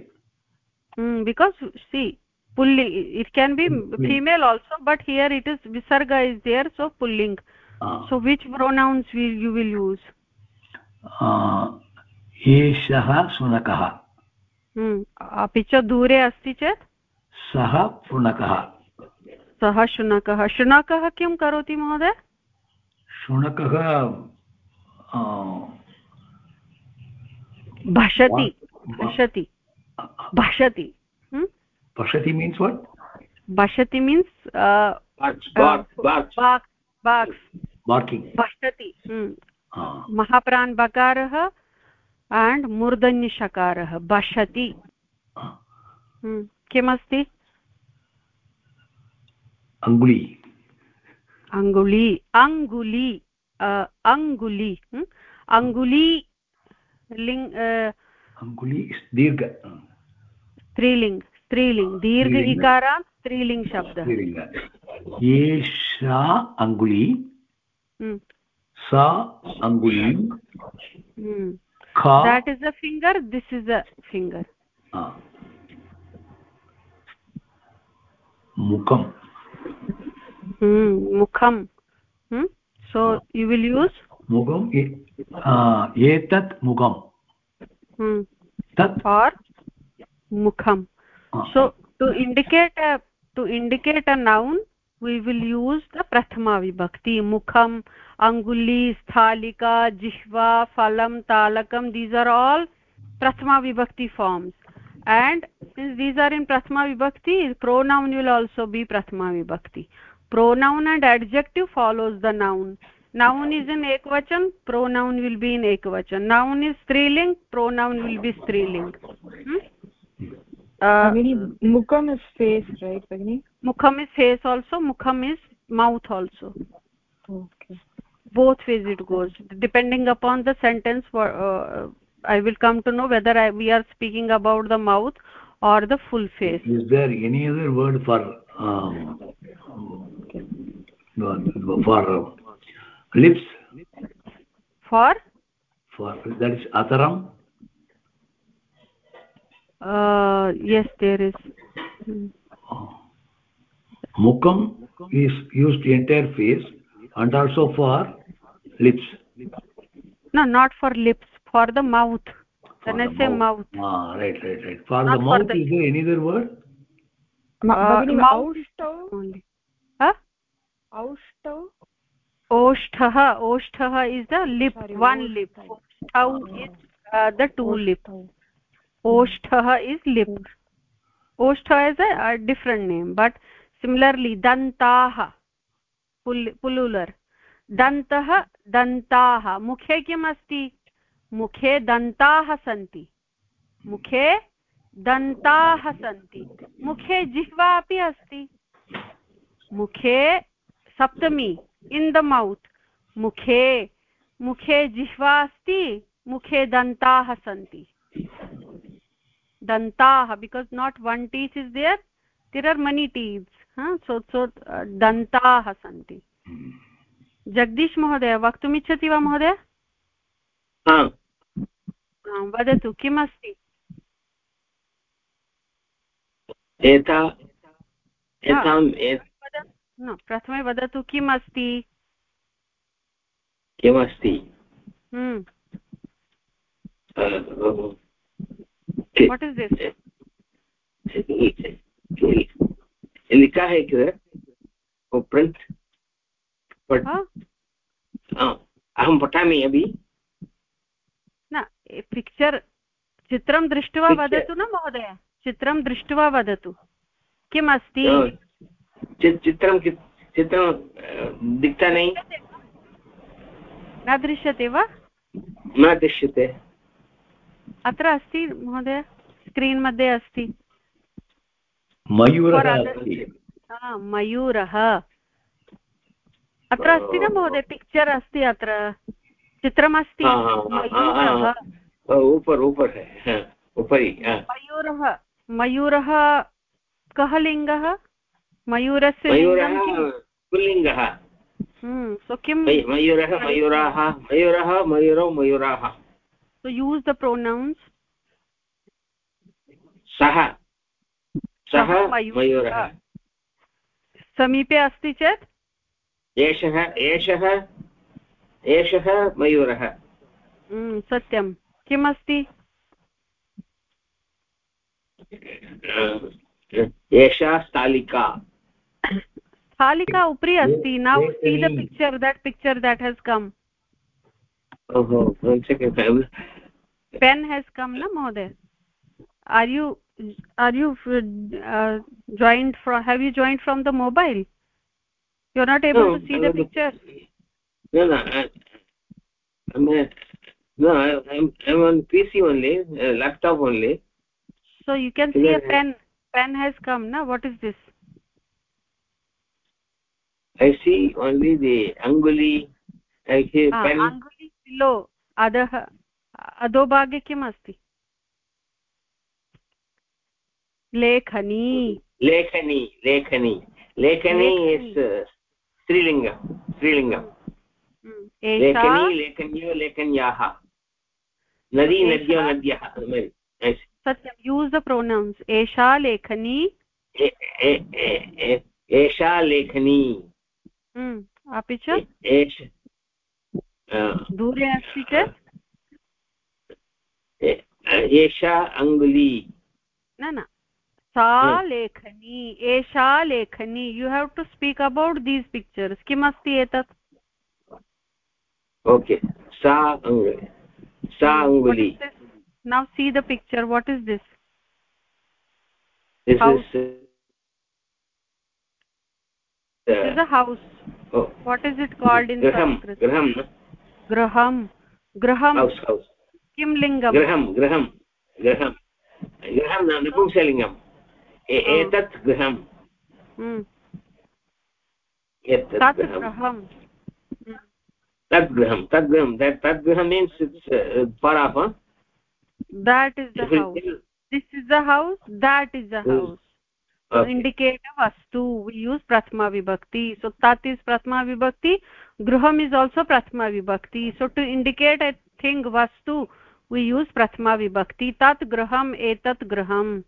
mm, pulling it can be female also but here it is visarga is there so pulling uh, so which pronouns will you will use एषः शुनकः अपि च दूरे अस्ति चेत् सः शुनकः सः शुनकः शुनकः किं करोति महोदय शुनकः भषति भषति भषति भषति मीन्स् वट् भषति मीन्स् भषति महाप्रान् बकारः अण्ड् मूर्धन्यषकारः भषति किमस्ति अङ्गुली अङ्गुली अङ्गुली अङ्गुली अङ्गुली लिङ्ग् अङ्गुली दीर्घ स्त्रीलिङ्ग् त्रीलिङ्ग् दीर्घ इकार स्त्रीलिङ्ग् शब्द। एषा अङ्गुली। सा अङ्गुली। That is a finger this is a finger मुखं मुखं सो यु विल् यूस् मुखम् एतत् मुखं तत्। मुखं so to indicate a to indicate a noun we will use the prathama vibhakti. Mukham anguli sthalika jihva phalam talakam these are all prathama vibhakti forms. And since these are in prathama vibhakti pronoun will also be prathama vibhakti. Pronoun and adjective follows the noun. Noun is in ekvachan pronoun will be in ekvachan noun is striling pronoun will be striling hmm? Uh, mukham is face right bagini mukham is face also. Mukham is mouth also. Okay. Both ways it goes. Depending upon the sentence for uh, i will come to know whether I, we are speaking about the mouth or the full face. Is there any other word for um, for uh, lips? For? For that is ataram uh yes there is. Mukam is used the entire face and also for lips. No not for lips for the mouth. For when i say mouth, mouth. ah right right right. For not the mouth for the... is there any other word? Uh, mouth only. Huh? Aushtav oshtah oshtah is the lip Sorry, one lip. oshtav is uh, the two lip oshtah is lip. Oshtha is a, a different name but similarly dantah पुल्लुलर् दन्तः दन्ताः मुखे किम् अस्ति मुखे दन्ताः सन्ति मुखे दन्ताः सन्ति मुखे जिह्वा अपि अस्ति मुखे सप्तमी इन् द मौत् मुखे मुखे जिह्वा अस्ति मुखे दन्ताः सन्ति दन्ताः because not one teeth is there there are many teeths so so दन्ताः सन्ति जगदीश महोदय वक्तुमिच्छति वा महोदय वदतु किम् अस्ति प्रथमे वदतु किम् अस्ति किमस्ति वाट् इस् दिस् लिखा है किधर वो प्रिंट अहं पठामि अपि न पिक्चर् चित्रं दृष्ट्वा वदतु न महोदय? चित्रं दृष्ट्वा वदतु। किम् अस्ति चित्रं चित्रं दिक्ता नै न दृश्यते वा? न दृश्यते। अत्र अस्ति महोदय? स्क्रीन् मध्ये अस्ति। मयूरः मयूरः। अत्र अस्ति न महोदय? पिक्चर् अस्ति अत्र। चित्रमस्ति। उपरि मयूरः मयूरः कः लिङ्गः? मयूरस्य मयूरः पुल्लिङ्गः। सो किं मयूरः मयूराः मयूरः मयूरौ मयूराः। So use the pronouns. सः सः मयूरः। समीपे अस्ति चेत्? एषः एषः एषः मयूरः। सत्यं। किमस्ति? एषा स्थालिका। स्थालिका उपरि अस्ति। Now see the picture that picture that has come pen has come na mohoday are you are you uh, joined from have you joined from the mobile? You're not able no, to see I the picture. No no I'm, no I'm, i'm on pc only uh, laptop only. So you can see a pen. Pen has come na? What is this? I see only the anguli i see ah, pen. Anguli below other अधोभागे किम् अस्ति? लेखनी। लेखनी लेखनी। लेखनी is स्त्रीलिङ्ग स्त्रीलिङ्गम् लेखनी लेखन्यो लेखन्याः। नदी नद्यो नद्यः सत्यं यूस् द प्रोनौन्स् एषा लेखनी। एषा लेखनी। अपि च? दूरे अस्ति चेत् एषा अङ्गुली न न सा लेखनी एषा लेखनी you have to speak about these pictures किमस्ति एतत् ओके सा सा अङ्गुली now see the picture what is this is a house oh. what is it called in graham sanskrit graham graham graham house house किं लिङ्गं गृहं गृहं गृहं. गृहं न निपुंसलिङ्गम्. एतत् गृहं तत् गृहं तत् means it's पराप that is this is those that is those indicative अस्तु यूस् प्रथमा विभक्ति सो तत् इस् प्रथमा विभक्ति गृहम् इस् आल्सो प्रथमा विभक्ति so to indicate a thing वस्तु वि यूस् प्रथमा विभक्ति तत् गृहम् एतत् गृहम्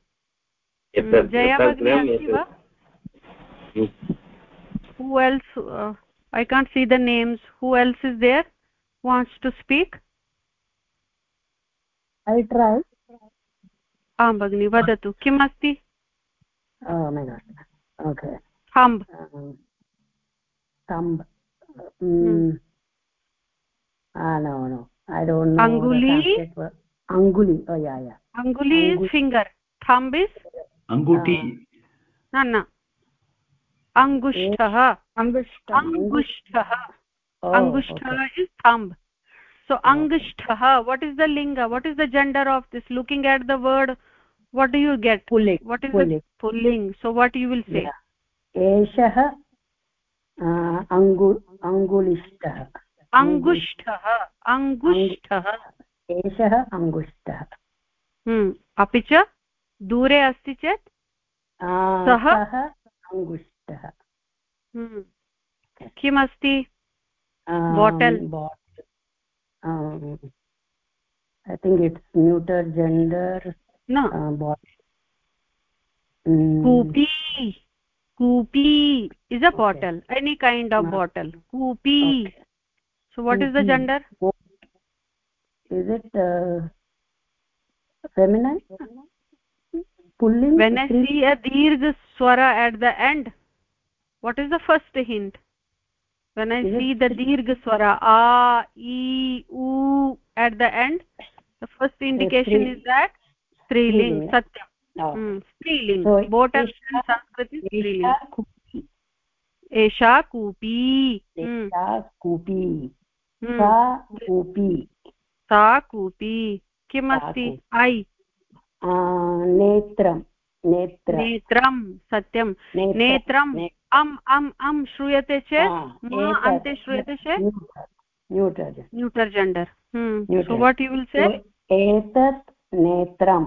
who else I can't see the names who else is there wants to speak I try आं भगिनि वदतु किम् अस्ति स्तम्भ स्तम्भ i don't know anguli? anguli. Oh yeah yeah. Anguli is finger. Thumb is anguti uh, no no angushtah oh, angushtah angushtah is thumb. So angushtah what is the linga? What is the gender of this? Looking at the word what do you get? Pulling. What is pulling. the pulling. so what you will say? Eshah uh, angulishtah. अङ्गुष्ठः अङ्गुष्ठः एषः अङ्गुष्ठः अपि च दूरे अस्ति चेत्? सः? अङ्गुष्टः हम्म। किमस्ति? Bottle. I think it's neuter gender न। कूपी। कूपी is a bottle any kind of bottle कूपी। so what is the mm-hmm. gender? Is it uh, feminine? Pulling when i see a dirgha swara at the end what is the first hint? When i see the dirgha swara a e u at the end the first oh, indication is that striling satya no. Oh. hmm, striling. So both are in sanskrit striling. Esha kupi. Esha kupi. Hmm. सा कूपी। सा कूपी। किमस्ति? ऐ। नेत्रं। नेत्र। नेत्रं सत्यं। नेत्रम् अम् अम् अम् श्रूयते चेत् अन्ते श्रूयते चेत् neuter neuter gender. What you will say एतत् नेत्रं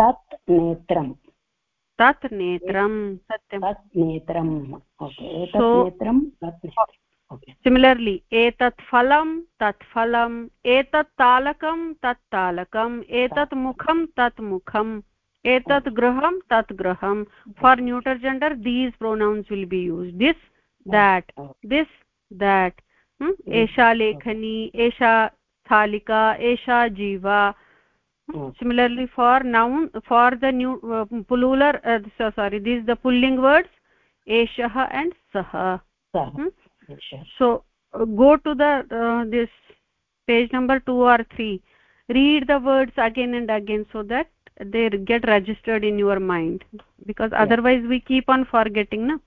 तत् नेत्रं तत् नेत्रं सत्यं तत् नेत्रम्। ओके एतत् नेत्रं तत् सिमिलर्लि एतत् फलं तत् फलम् एतत् तालकं तत् तालकम् एतत् मुखं तत् मुखम् एतत् गृहं तत् गृहं for neuter gender these pronouns will be use this that this that एषा लेखनी एषा स्थालिका एषा जीवा similarly for noun for the new uh, pulular uh, so, sorry these the pulling words eshah and sah hmm? so uh, go to the uh, this page number 2 or 3 read the words again and again so that they get registered in your mind because yeah. otherwise we keep on forgetting na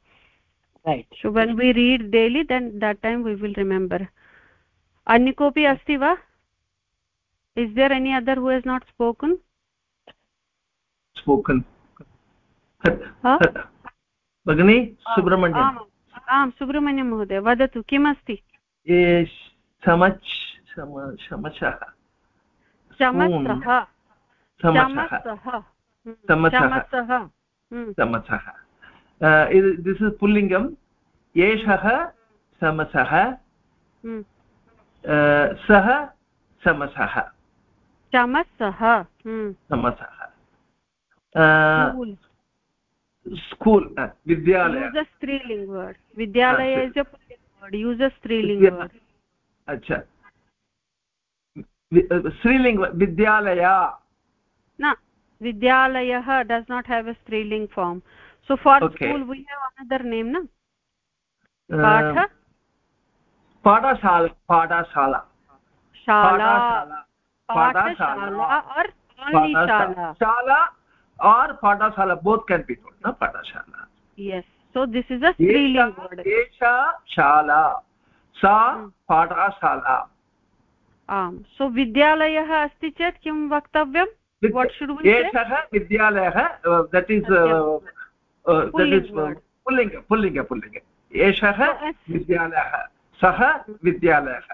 right so when we read daily then that time we will remember अन्य asti va is there any other who has not spoken spoken भगिनी सुब्रह्मण्यम् आम् सुब्रह्मण्यं महोदय वदतु किमस्ति? चमसः this is पुल्लिङ्गम्। एषः समसः। सः समसः चमसः चमसः स्कूल् विद्यालय स्त्रीलिङ्ग् वर्ड् विद्यालय is a word use a स्त्रीलिङ्ग् word अच्छा स्त्रीलिङ्ग् विद्यालय न विद्यालयः does not have a स्त्रीलिङ्ग् form for okay. school we have another name na? Path पाठशाला पाठशाला शाला पाठशाला और शाला or pathashala both can be told na pathashala yes so this is a striling word esha shala sa pathashala आम् सो विद्यालयः अस्ति चेत् किं वक्तव्यं वाट् शुड् एषः विद्यालयः दट् इस् पुल्लिङ्ग पुल्लिङ्ग पुल्लिङ्ग एषः विद्यालयः सः विद्यालयः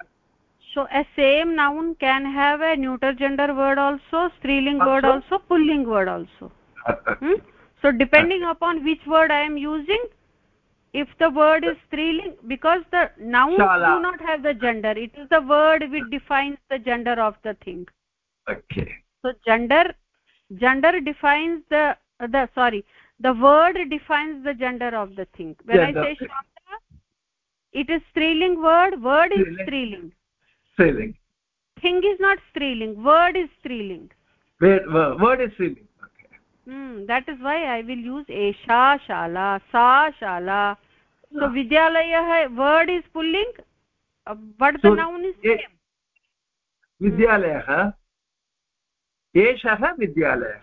so a same noun can have a neuter gender word also striling word also pulling word also hmm? so depending upon which word i am using if the word is striling because the nouns Shala. do not have the gender it is the word which defines the gender of the thing. Okay. So gender gender defines the the sorry the word defines the gender of the thing. When gender. i say shanta it is striling word word is striling striling thing is not striling word is striling word, word is striling okay hmm that is why i will use esha shala sa shala so ah. vidyalaya word is pulling uh, but the so, noun is same vidyalaya eshah vidyalaya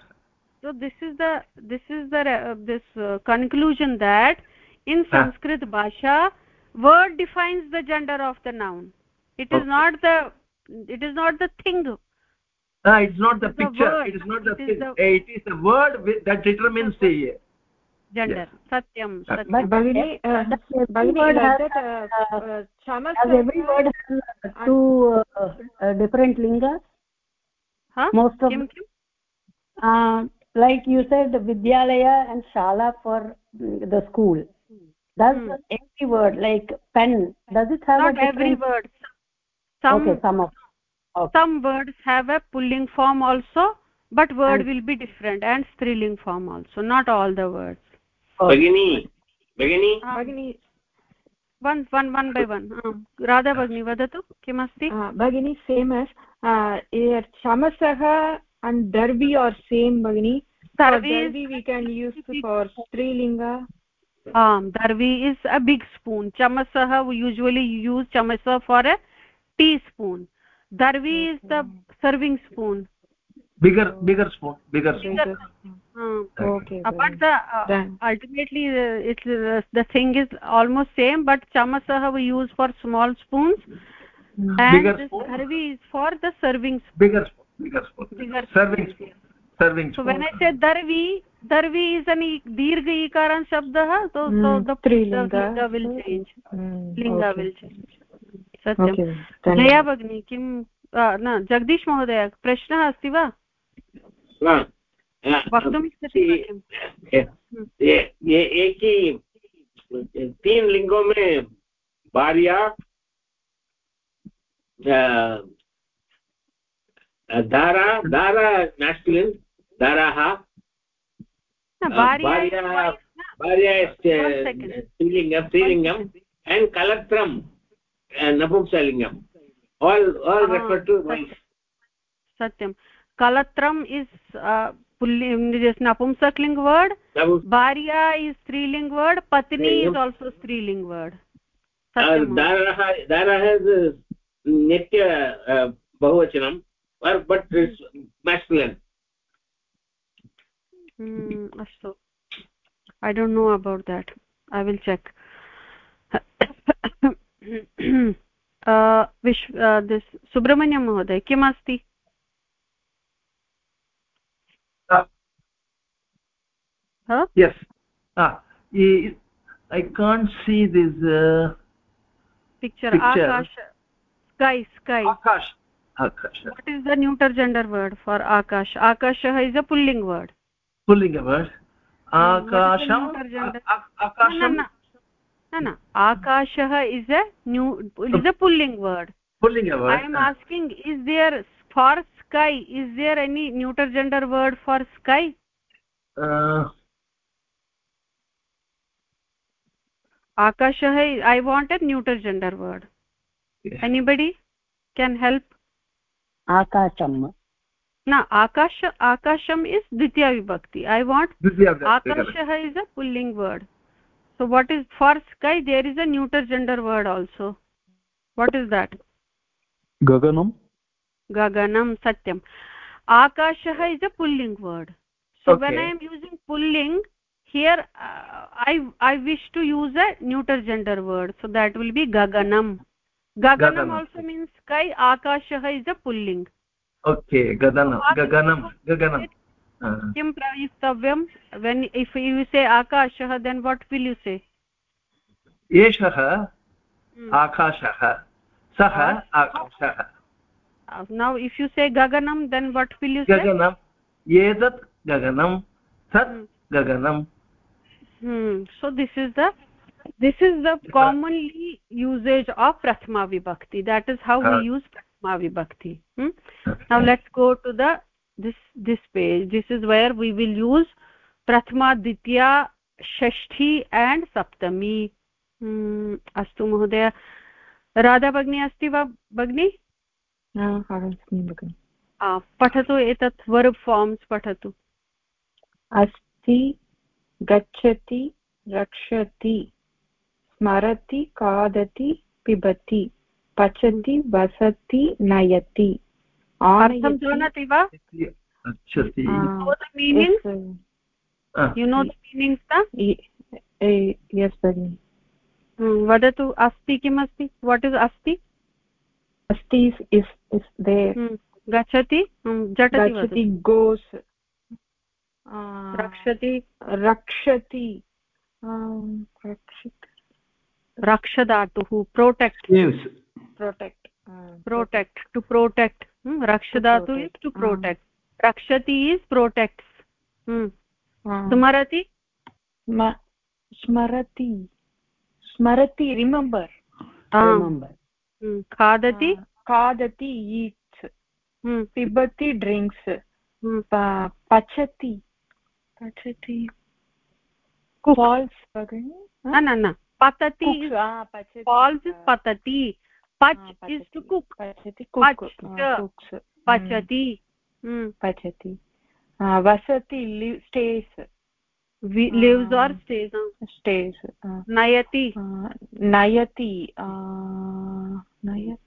so this is the this is the uh, this uh, conclusion that in sanskrit ah. bhasha word defines the gender of the noun it okay. is not the it is not the thing no it's not the picture. It is not the it thing. is the, it is the word that determines the gender. yes. satyam satyam. Bagini bagini every word has two uh, uh, different lingas? Huh? most of kim, kim? Uh, like you said vidyalaya and shala for the school. Does hmm. every word like pen does it have not every word. Some okay, some of okay. some words have a pulling form also but word and will be different and striling form also not all the words. Bagini bagini bagini one one one by one. Radha bagini vadatu kim asti bagini same as uh, chamasah and darvi are same bagini darvi we can use for strilinga. Um darvi is a big spoon. Chamasah we usually use chamasa for a teaspoon darvi is the serving spoon. Bigger bigger spoon bigger spoon. bigger, uh, okay. But the uh, ultimately uh, it's uh, the thing is almost same but chamasah we use for small spoons. Mm. and bigger this spoon? darvi is for the serving spoon. bigger spoon bigger spoon. Bigger serving spoon serving spoon so when i say darvi darvi is an dirgha ikaran shabdah so mm. so the, the, the will change. Mm. linga okay. will change सत्यं जया भगिनी किं न जगदीश महोदय प्रश्नः अस्ति वा? वक्तुम् इच्छति ये ये एक ही तीन लिंगों में भार्या धारा धारा मैस्कुलिन् धाराः। भार्या भार्या स्त्रीलिङ्गं स्त्रीलिङ्गम् एण्ड् कलत्रं नपुंसलिङ्गम् आल् आल् रेफर् टु सत्यं कलत्रम् इस् नपुंसकलिङ्ग् वर्ड् भार्या इस् स्त्रीलिङ्ग् वर्ड् पत्नी इस् आल्सो स्त्रीलिङ्ग् वर्ड् दारः दारः नित्य बहुवचनं अस्तु I don't know about that I will check Vishwa Subrahmanyam महोदय किम् अस्ति yes I can't see this word for आकाश आकाशः इस् अ पुल्लिङ्ग् वर्ड् पुल्लिङ्ग् वर्ड् आकाशं न? आकाशः is a new is a pulling word I am asking is there for sky is there any neuter gender word for sky आकाशः I want a neuter gender word anybody can help आकाशं न आकाश आकाशम् is द्वितीया विभक्ति. I want आकाशः is a pulling word so what is for sky there is a neuter gender word also. What is that? Gaganam. Gaganam satyam. Akashah is a pulling word. So okay. when i am using pulling here uh, i i wish to use a neuter gender word. So that will be gaganam. Gaganam, gaganam. also means sky akashah is a pulling. Okay gaganam. Gaganam. Gaganam किं प्रयुक्तव्यं when if you say आकाशः then what will you say एषः आकाशः सः आकाशः now if you say गगनं then what will you गगनम् एतत् गगनं तत् गगनं so this is the this is the commonly usage of prathama vibhakti that is how we use prathama vibhakti hmm? now let's go to the this this page. This is where we will use prathama ditya षष्ठी and सप्तमी अस्तु महोदय राधा भगिनी अस्ति वा भगिनी पठतु एतत् वर्ब् फार्म्स् पठतु अस्ति गच्छति रक्षति स्मरति खादति पिबति पचति वसति नयति अर्थं जानाति वा? You know the meanings yes भगिनि वदतु अस्ति किम् अस्ति? वाट् इस् अस्ति अस्ति गच्छति? झटति गोस् रक्षति रक्षति। रक्षदातुः protect protect protect to protect रक्षदातु इस् टु प्रोटेक्ट् रक्षति इस् हाँ। प्रोटेक्ट् स्मरति? स्मरति। स्मरति रिमम्बर् खादति? हाँ। खादति ईट्स् पिबति ड्रिङ्क्स् पचति। पचति। फाल्स् न न पतति। हाँ, पतति। पच् इस् टु कुक्। पचति पचति। वसति stays. Lives are stays. Stays नयति। नयति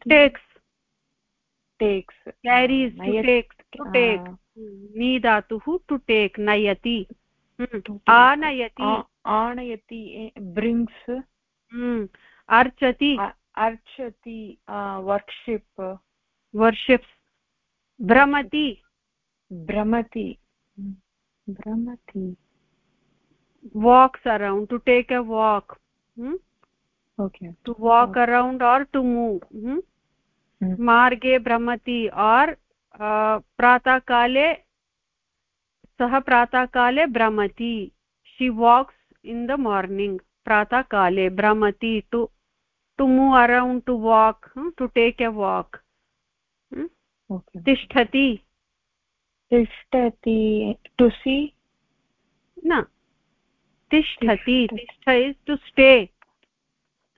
takes. Takes carries takes to take. नी धातुः टु टेक् नयति। आनयति। आनयति ब्रिङ्ग्स् अर्चति। अर्चति वर्क्षिप् वर्षिप्स् भ्रमति भ्रमति भ्रमति walks around to take a walk hmm? okay to walk okay. around or to move hmm? hmm. brahmati or uh, प्रातःकाले सः प्रातःकाले भ्रमति she walks in the morning prata kale brahmati to move around to walk hmm? to take a walk hmm? okay tishtati tishtati to see na tishtati tishtha is to stay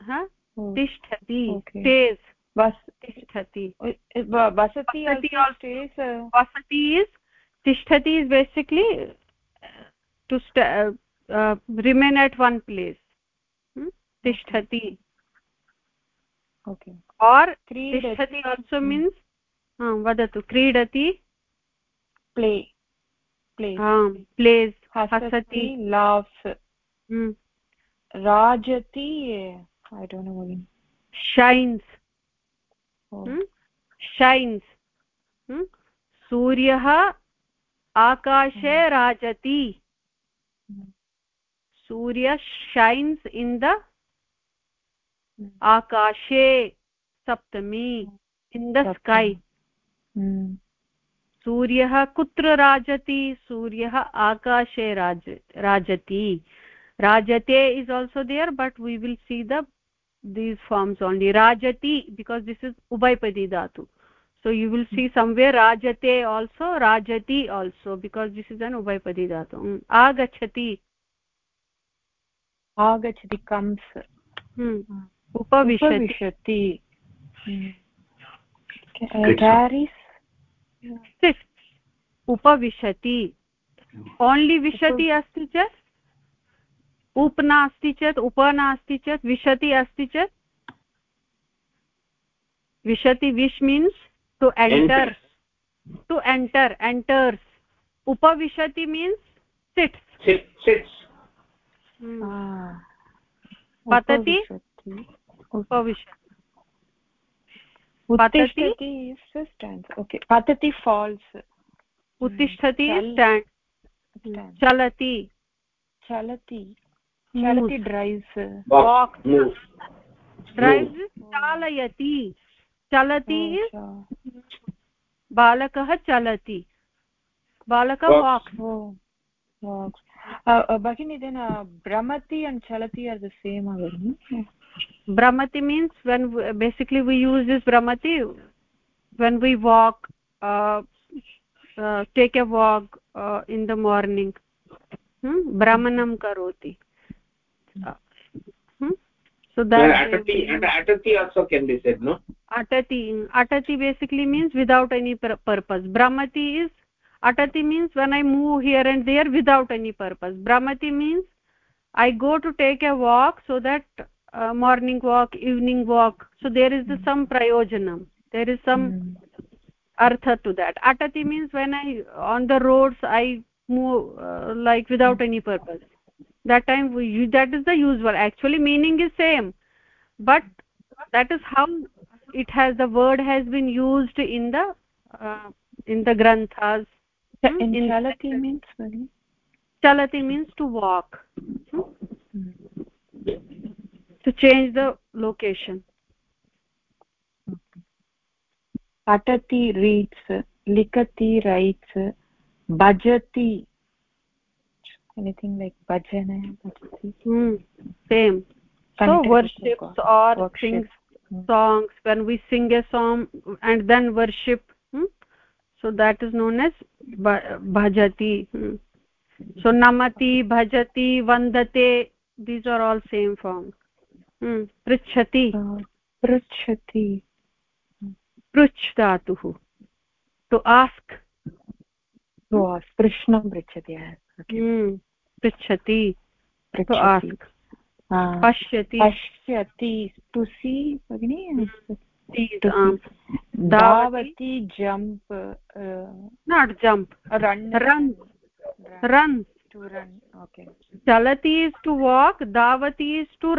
huh oh. tishtati okay. stays vas tishtati vasati also stays uh... vasati is tishtati is basically to uh, uh, remain at one place hmm? tishtati or क्रीडति also means वदतु क्रीडति play play plays हसति laughs राजति shines shines सूर्यः आकाशे राजति सूर्य shines in the आकाशे सप्तमी इन द स्काई सूर्यः कुत्र राजति? सूर्यः आकाशे राज राजति। राजते is also there but we will see these forms only राजति because this is उभयपदी धातु। So you will see somewhere राजते also राजति also because this is an उभयपदी धातु। हम्म, आगच्छति। आगच्छति कंस् upavishati carries उपविशति। ओन्लि विशति अस्ति चेत्? उप् नास्ति चेत्? उप नास्ति चेत्? विशति अस्ति चेत्? विशति विश् means to enter. To enter enters. उपविशति मीन्स् सिट्स्। पतति? उपविशति पतति ओके पतति फाल्स् उत्तिष्ठति स्टाण्ड् चलति चलति चलति ड्रैव्स् वाक् ड्रैव्स् चालयति चलति बालकः चलति बालकः वाक् भगिनी देन भ्रमति and chalati are the same brahmati means when we, basically we use this brahmati when we walk uh, uh, take a walk uh, in the morning. Hmm? brahmanam karoti. Uh, hmm? so that atati and atati also can be said no? Atati atati basically means without any purpose. Brahmati is atati means when i move here and there without any purpose. Brahmati means i go to take a walk so that uh, morning walk evening walk. So there is mm. some prayojanam. There is some mm. artha to that. Atati means when i on the roads i move uh, like without mm. any purpose. That time we, that is the usual. Actually meaning is same. But that is how it has the word has been used in the uh, in the granthas. Hmm? in, in chalati means chalati means to walk. Hmm? To change the location patati reads likati writes bhajati anything like bhajana bhajati hmm. same so worships or Worship. sings hmm. songs when we sing a song and then worship hmm? so that is known as bhajati hmm. so namati bhajati vandate these are all same forms पृच्छति। पृच्छति। पृच्छ धातुः to ask प्रश्नं पृच्छति पृच्छति। Ask पश्यति। पश्यति। To see भगिनि धावति। Jump not jump run run run to run okay. chalati is to walk davati is to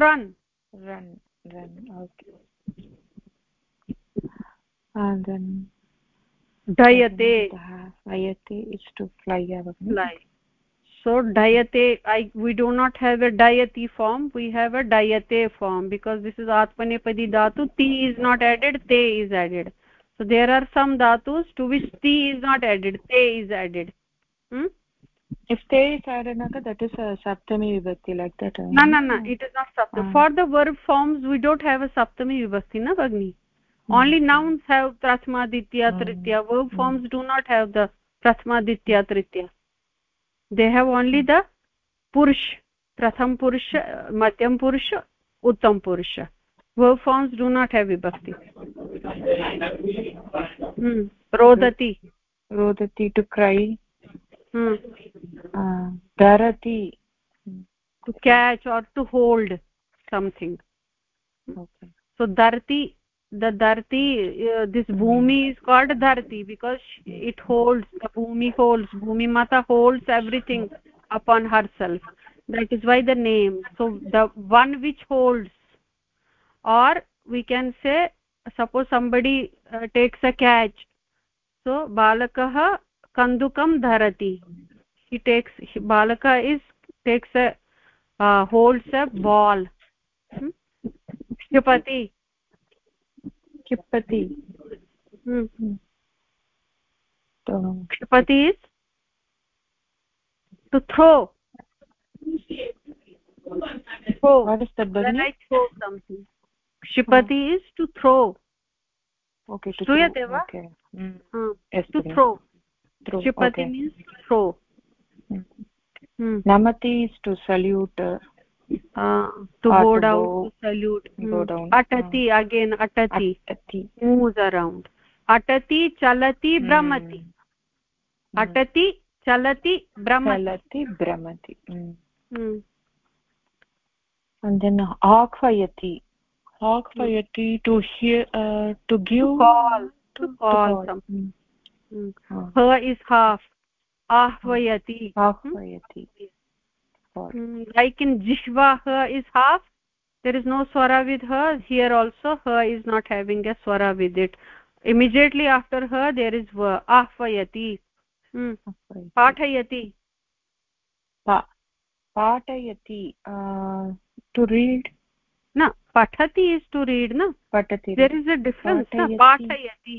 run run okay and then dayate dayate is to fly fly so dayate i we do not have a dayati form we have a dayate form because this is atmanepadi dhatu ti is not added te is added so there are some dhatus to which ti is not added te is added hmm? If they saranaka that is a saptami vibhakti like that uh, no no no it is not saptami uh, for the verb forms we don't have a saptami vibhakti na bagni mm. only nouns have prathama ditya mm. tritya verb mm. forms do not have the prathama ditya tritya they have only the purush pratham purush madhyam purush uttam purush verb forms do not have vibhakti hmm rodati rodati to cry hmm. धरति। To catch or to hold something so धरति the धरति this भूमि is called धरति because it holds the भूमि holds भूमि माता holds everything upon herself that is why the name so the one which holds or we can say suppose somebody takes a catch so बालकः कन्दुकं धरति। He takes बालक is takes holds a ball क्षिपति क्षिपति क्षिपति is to throw क्षिपति is to throw श्रूयते वा shipati means throw hmm. Hmm. namati is to salute uh, uh, to go down go, to salute go hmm. down atati uh. again atati atati moves around atati chalati brahmati hmm. atati chalati brahmati chalati brahmati hmm. Hmm. and then akhvayati akhvayati to hear uh, to give to call to, to call, call. something is half आह्वयति आह्वयति like in जिह्वा ह is half there is no Swara with here also ह is not having a स्वरा with it immediately after ह there is आह्वयति पाठयति पाठयति टु रीड् न पठति इस् टु रीड् न पठति देर् इस् अ डिफ्रेन्स् पाठयति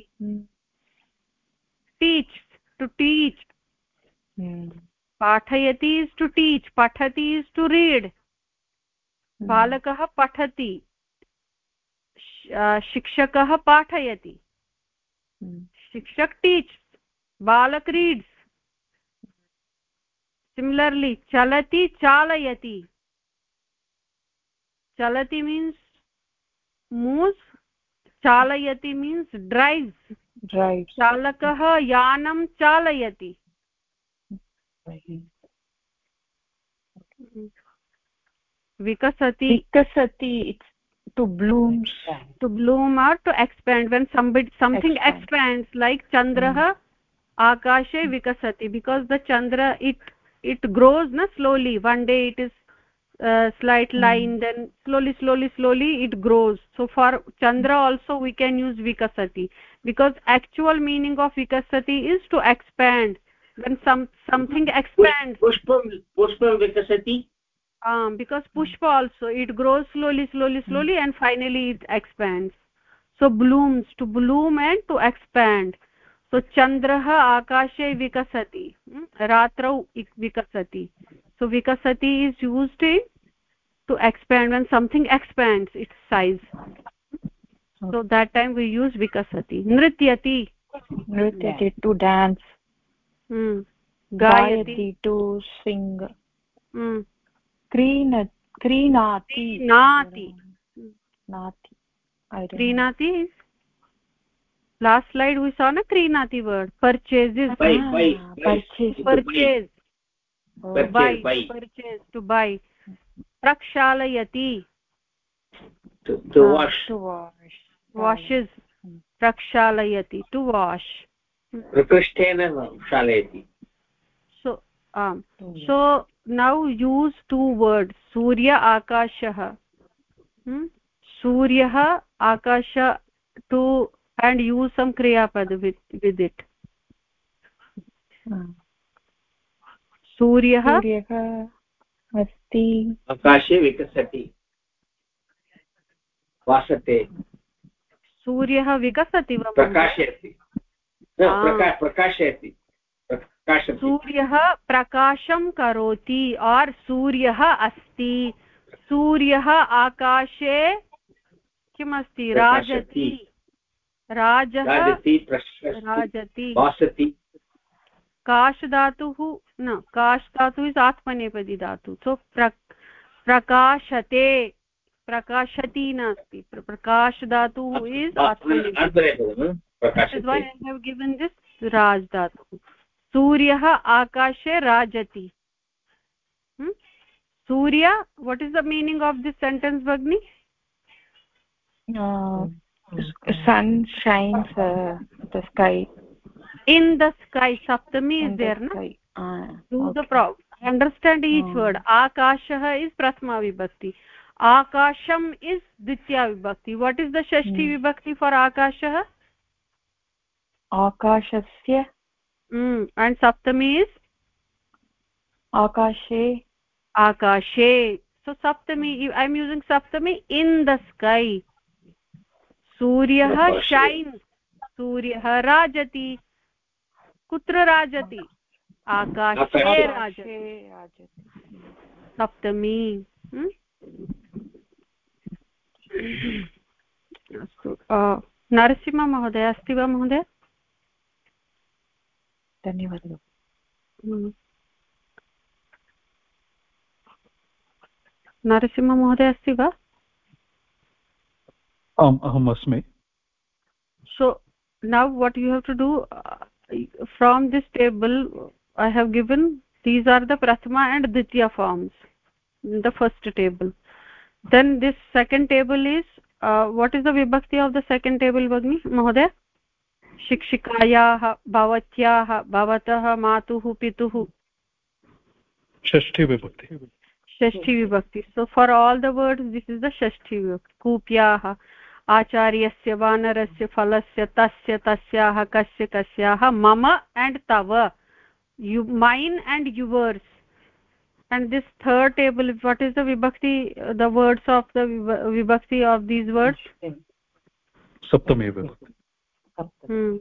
teach to teach hmm. pathayati is to teach pathati is to read hmm. बालकः पठति शिक्षकः पाठयति शिक्षक टीच् बालक reads similarly chalati chalayati chalati means moves चालयति मीन्स् ड्रैव् ड्रैव् चालकः यानं चालयति. विकसति विकसति to bloom to bloom or to expand when something expands like चन्द्रः आकाशे विकसति बिकास् द चन्द्र इट् इट् ग्रोस् न slowly one day it is uh, slight hmm. line then slowly slowly slowly it grows. So for chandra also we can use vikasati because actual meaning of vikasati is to expand. When some something expands. pushpam pushpam vikasati? Um because pushpa also it grows slowly slowly hmm. slowly and finally it expands. So blooms to bloom and to expand. So chandrah akashe vikasati. Ratrau vikasati. So vikasati is used in to expand. When something expands its size. So that time we use vikasati. Nrityati. Nrityati to dance. Hmm. Gayati. To sing. Hmm. Krina krinati. Nati. Nati krinati is last slide we saw na krinati word. Purchases buy buy purchase. Purchase. Buy purchase to buy प्रक्षालयति। Washes ah, प्रक्षालयति. To wash प्रकृष्ठेन क्षालयति so आम्। So now use two word सूर्य आकाशः। hmm? सूर्यः आकाश to and use some क्रियापद with with it सूर्यः अस्ति। आकाशे विकसति। वासते। सूर्यः विकसति वा प्रकाशयति। प्रकाशयति। सूर्यः प्रकाशं करोति और् सूर्यः अस्ति। सूर्यः आकाशे किमस्ति? राजति। राजः राजति काश् धातुः न काश् धातुः इस् आत्मनेपदी धातु. सो प्र प्रकाशते प्रकाशति नास्ति. प्रकाश धातुः इस् गिवन् दिस् राज धातुः सूर्यः आकाशे राजति. सूर्य what is the meaning of this sentence भगिनि sun shines uh, the sky. In the sky saptami is there na uh, do okay. the pro understand each uh. word akashah is prathama vibhakti akasham is ditya vibhakti what is the shashti hmm. vibhakti for akashah akashasya mm. and saptami is akashe akashe so saptami i am using saptami in the sky सूर्यः shine सूर्यः राजति कुत्र राजति? आकाशे राजति। सप्तमी। अस्तु नरसिंहमहोदय अस्ति वा महोदय? धन्यवादः। नरसिंहमहोदय अस्ति वा? आम् अहम् अस्मि so now what you have to do uh, from this table i have given these are the prathama and ditya forms in the first table then this second table is uh, what is the vibhakti of the second table bagni mahoday शिक्षिकायाः भवत्याः भवतः मातुः पितुः षष्ठी विभक्ति षष्ठी विभक्ति so for all the words this is the षष्ठी विभक्ति कूप्याः आचार्यस्य वानरस्य फलस्य तस्य तस्याः कस्य कस्याः मम एण्ड् तव। You mine and yours and this third table what is the विभक्ति द वर्ड्स् आफ् द विभक्ति आफ् दीस् वर्ड्स् सप्तमेव। hmm.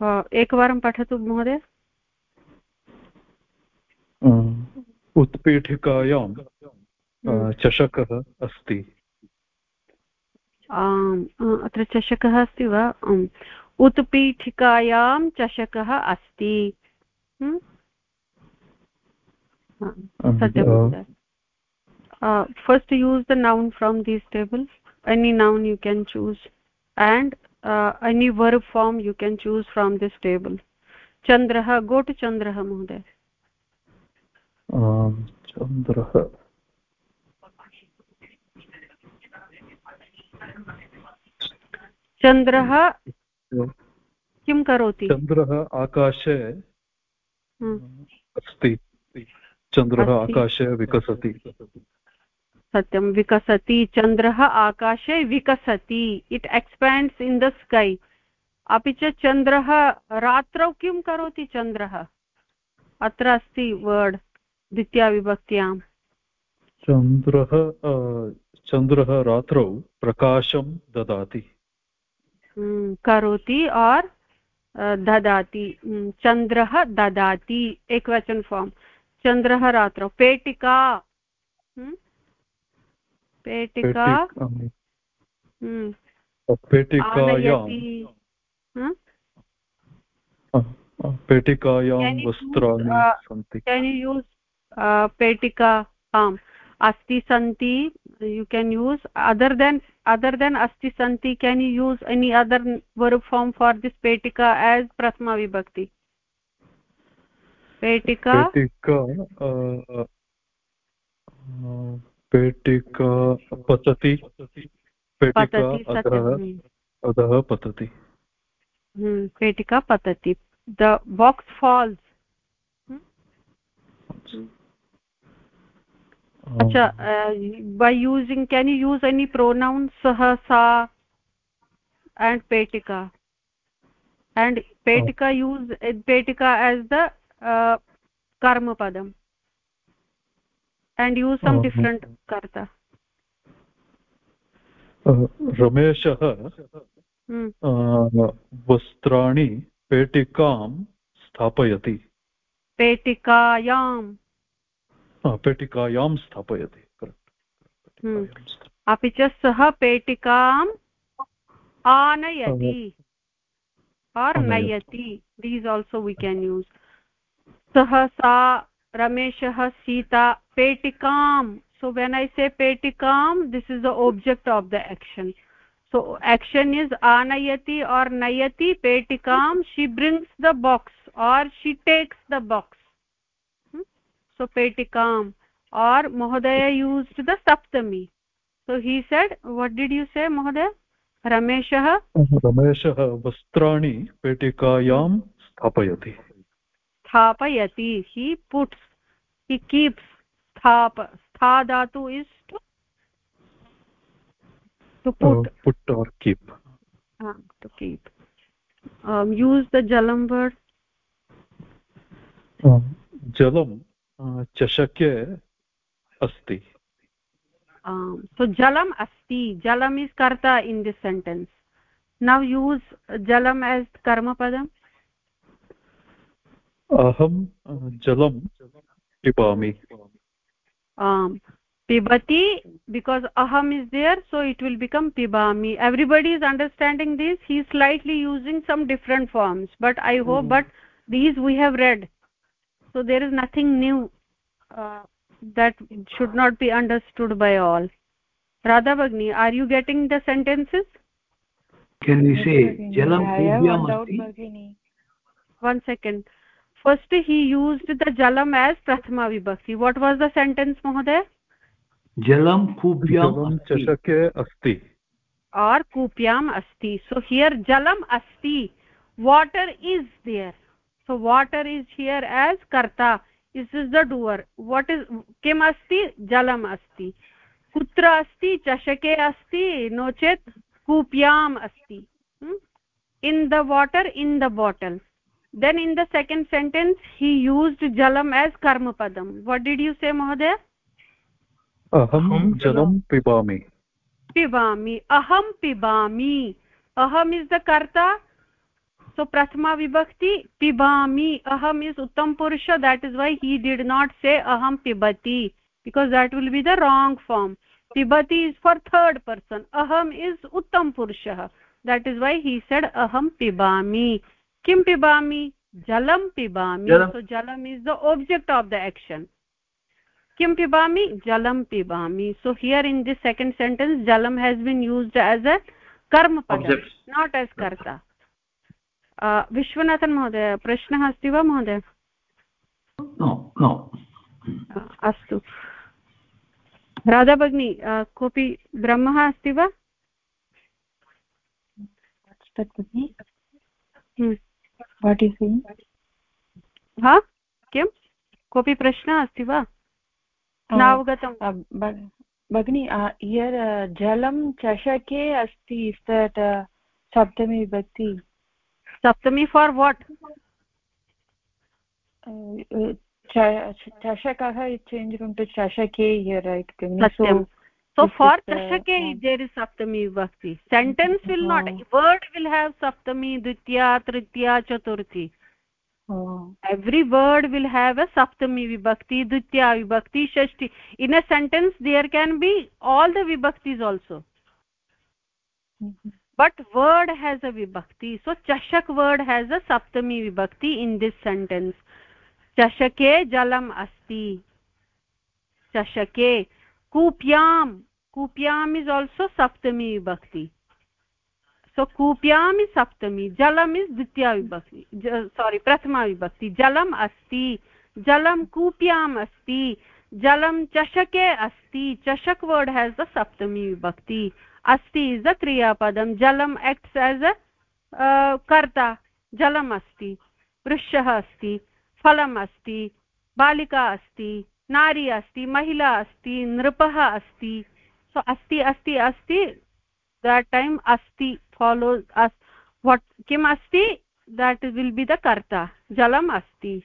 uh, एकवारं पठतु महोदय। hmm. उत्पीठिकायां hmm. चषकः अस्ति। अत्र चषकः अस्ति वा? उत्पीठिकायां चषकः अस्ति। First use the noun from these table any noun you can choose and any verb form you can choose from this table चन्द्रः गो टु महोदय। चन्द्रः किं करोति? चन्द्रः आकाशे अस्ति। चन्द्रः आकाशे विकसति। सत्यं विकसति। चन्द्रः आकाशे विकसति। It expands in the sky अपि च चन्द्रः रात्रौ किं करोति चन्द्रः अत्र अस्ति वर्ड् द्वितीयाविभक्त्याम् चन्द्रः चन्द्रः रात्रौ प्रकाशं ददाति। हम्म, करोति और् ददाति। हम्म, चन्द्रः ददाति एकवचन फार्म् चन्द्रः रात्रौ। पेटिका। हम्म, पेटिका। पेटिकायां वस्त्राणि सन्ति। पेटिका आम्। asti santi you can use other than other than asti santi can you use any other verb form for this petika as prathama vibhakti petika petika पेटिका पतति पेटिका अधः पतति पेटिका पतति the box falls अच्छा by using can you use any pronoun सः सा एण्ड् पेटिका एण्ड् पेटिका यूस् पेटिका एस् द कर्मपदम् एण्ड् यूस् सम् डिफ्रेण्ट् कर्ता रमेशः वस्त्राणि पेटिकां स्थापयति पेटिकायां हम्म। पेटिकायां स्थापयति। अपि च सः पेटिकाम् आनयति। आर् नयति these also we can use सः सा रमेशः सीता पेटिकां so when I say पेटिकां this is the object of the action so action is आनयति आर् नयति पेटिकां she brings the box or she takes the box so petikam or mohodaya used the saptami so he said what did you say mohodaya रमेशः रमेशः वस्त्राणि पेटिकायां स्थापयति स्थापयति he puts he keeps स्थाप stha dhatu is to to put uh, put or keep uh, to keep um, use the jalam word uh, jalam uh, asti um, so jalam asti jalam is karta in this sentence now use jalam as karma padam aham jalam pipami um pibati because aham is there so it will become pibami everybody is understanding this he is slightly using some different forms but i hope mm -hmm. but these we have read so there is nothing new uh, that should not be understood by all. Radha bagni are you getting the sentences? Can we say jalam poobyamasti one second. First he used the jalam as prathama vibhakti. What was the sentence mohoday? Jalam kubhyam chashake asti. Or kupyam asti. So here jalam asti. Water is there. So water is here as कर्ता is is the doer what is किम् अस्ति जलम् अस्ति कुत्र अस्ति चषके अस्ति no चेत् कूप्याम् अस्ति in the water in the bottle then in the second sentence he used जलम् एस् कर्मपदं वाट् डिड् यू से महोदय अहं जलं पिबामि पिबामि अहं पिबामि अहम् इस् द कर्ता सो प्रथमा विभक्ति पिबामि अहम् इज़ उत्तम पुरुष that is why he did not say अहं पिबति because that will be the wrong form पिबति इज़ फॉर थर्ड पर्सन अहम् इज़ उत्तम पुरुष that is why he said अहं पिबामि किम पिबामि जलम पिबामि so Jalam is the object of the action किम पिबामि जलम पिबामि so here in this second sentence जलं has been used as a कर्मपदं not as कर्ता विश्वनाथन् महोदय प्रश्नः अस्ति वा महोदय? अस्तु। राधा भगिनी कोऽपि ब्रह्मः अस्ति वा? हा? किं कोऽपि प्रश्नः अस्ति वा? नावगतं भगिनि इयर् जलं चषके अस्ति दट् सप्तमी विभक्ति। सप्तमी फार् वाट् चषकः चषके सो फार् चषके देर् सप्तमी भक्ति। Sentence will not word will have सप्तमी द्वितीया तृतीया चतुर्थी। Every word will have a सप्तमी विभक्ति द्वितीया विभक्ति षष्टि in a sentence there can be all the विभक्तिस् also but word has a vibhakti so chashak word has a saptami vibhakti in this sentence chashake jalam asti chashake kupyam kupyam is also saptami vibhakti so kupyam is saptami jalam is dvitiya vibhakti sorry prathama vibhakti jalam asti jalam kupyam asti jalam chashake asti chashak word has the saptami vibhakti अस्ति is a क्रियापदं जलम् acts as, अ, कर्ता, जलम् अस्ति वृक्षः अस्ति, फलम् अस्ति, बालिका अस्ति, नारी अस्ति, महिला अस्ति, नृपः अस्ति। सो अस्ति अस्ति अस्ति दट् टैम् अस्ति फालो अस् वट् किम् अस्ति? दट् विल् बि द कर्ता, जलम् अस्ति।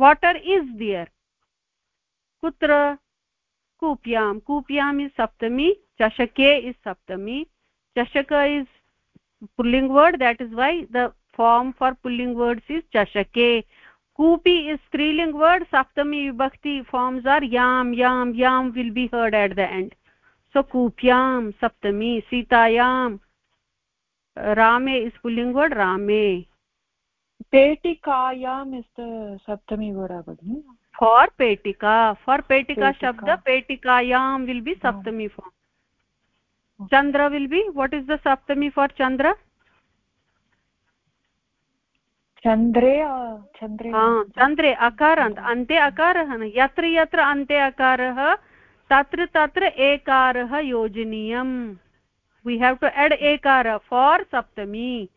वाटर् इस् दियर् कुत्र? कूप्याम। कूप्याम इज़ सप्तमी, चषके इस् सप्तमी। चषक is pulling word that is why the form for pulling words is चषके। कूपी इस् स्त्रीलिङ्ग् वर्ड्, सप्तमी विभक्ति फार्म्स् आर याम याम याम will be heard at the end so कूप्याम, सप्तमी सीतायां रामे इस् पुल्लिङ्ग् वर्ड्, रामे। पेटिकायां इस् सप्तमी वर्ड् भगिनि फोर् पेटिका फोर् पेटिका। शब्द पेटिकायां विल् बि हाँ। सप्तमी for Chandra will be what is the Saptami for चन्द्र चन्द्रे चन्द्रे हाँ, अकारान्त् अन्ते अकारः न यत्र यत्र अन्ते अकारः तत्र तत्र एकारः योजनीयम्। वी हेव् टु एड् एकार फार् सप्तमी।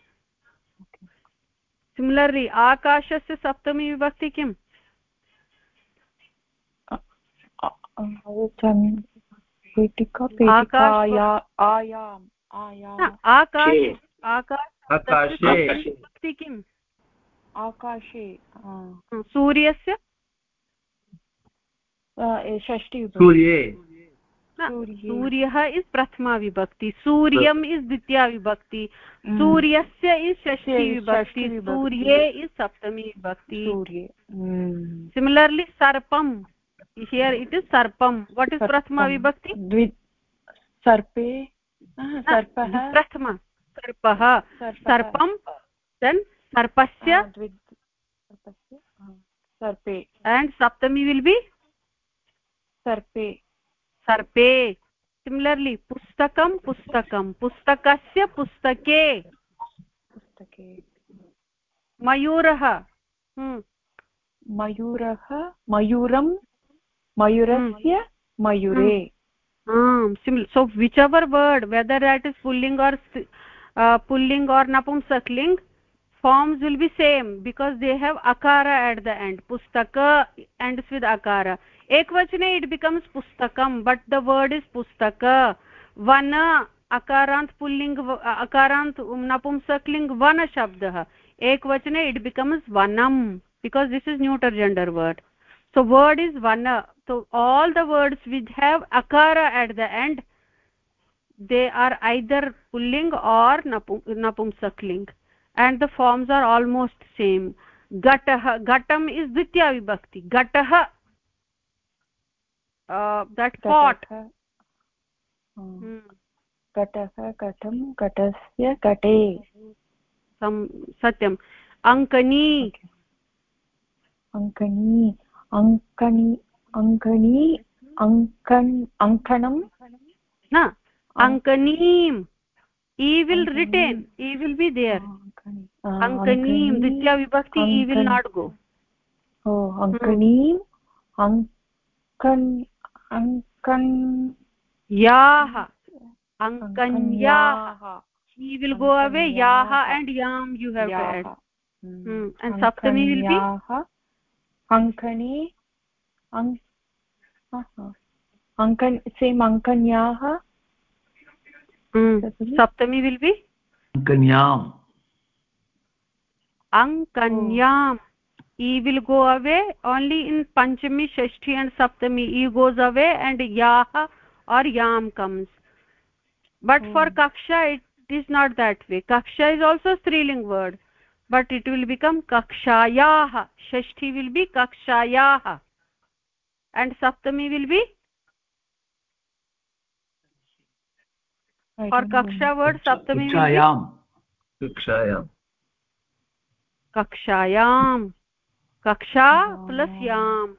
सिमिलर्ली आकाशस्य सप्तमी विभक्ति किम्? पेटिका पेटिकाया आयाम् आयाम्। आकाशे किम् आकाशे सूर्यस्य? षष्टि सूर्ये। सूर्यः। इस् प्रथमा विभक्ति सूर्यम् इस् द्वितीया विभक्ति सूर्यस्य इस् षष्टि विभक्ति सूर्ये इस् सप्तमी विभक्ति। सिमिलर्लि सर्पम्। हियर् इट् इस् सर्पम् वट् इस् प्रथमा विभक्ति सर्पे प्रथमा सर्पः सर्पं देन् सर्पस्य सर्पे and saptami will be sarpe sarpe similarly pustakam pustakam pustakasya pustake pustake mayurah hmm mayurah mayuram mayurasya hmm. mayure um similar so whichever word whether that is pulling or uh, pulling or napumsakling forms will be same because they have akara at the end pustaka ends with akara ekvachane it becomes pustakam but the word is pustaka vana akarant pulling akarant napumsakling vana shabdah ekvachane it becomes vanam because this is neuter gender word so word is vana so all the words which have akara at the end they are either pulling or napumsakling and the forms are almost same gatah gatam is ditya vibhakti gatah uh, that pot घटः घटं घटस्य घटे सत्यम् अङ्कनी अङ्कनी अङ्कनी अङ्कनी अङ्कन् अङ्कणं न अङ्कनीम् e will retain e will be there ankanim ditya vibhakti e will not go oh ankanim ankan ankan yah ankanyah e will go away yah and yam you have to add hmm. and saptami will be ankani अङ्कन् same सप्तमी will be अङ्कन्याम् अङ्कन्याम् ई will go away only in पञ्चमी षष्ठी and सप्तमी ई goes away and याः आर् याम् comes but for कक्षा it is not that way कक्षा is also स्त्रीलिङ्ग् word but it will become कक्षायाः षष्ठी विल् बि कक्षायाः and saptami will be for kaksha word saptami kakshayam kakshayam kakshayam kaksha plus yam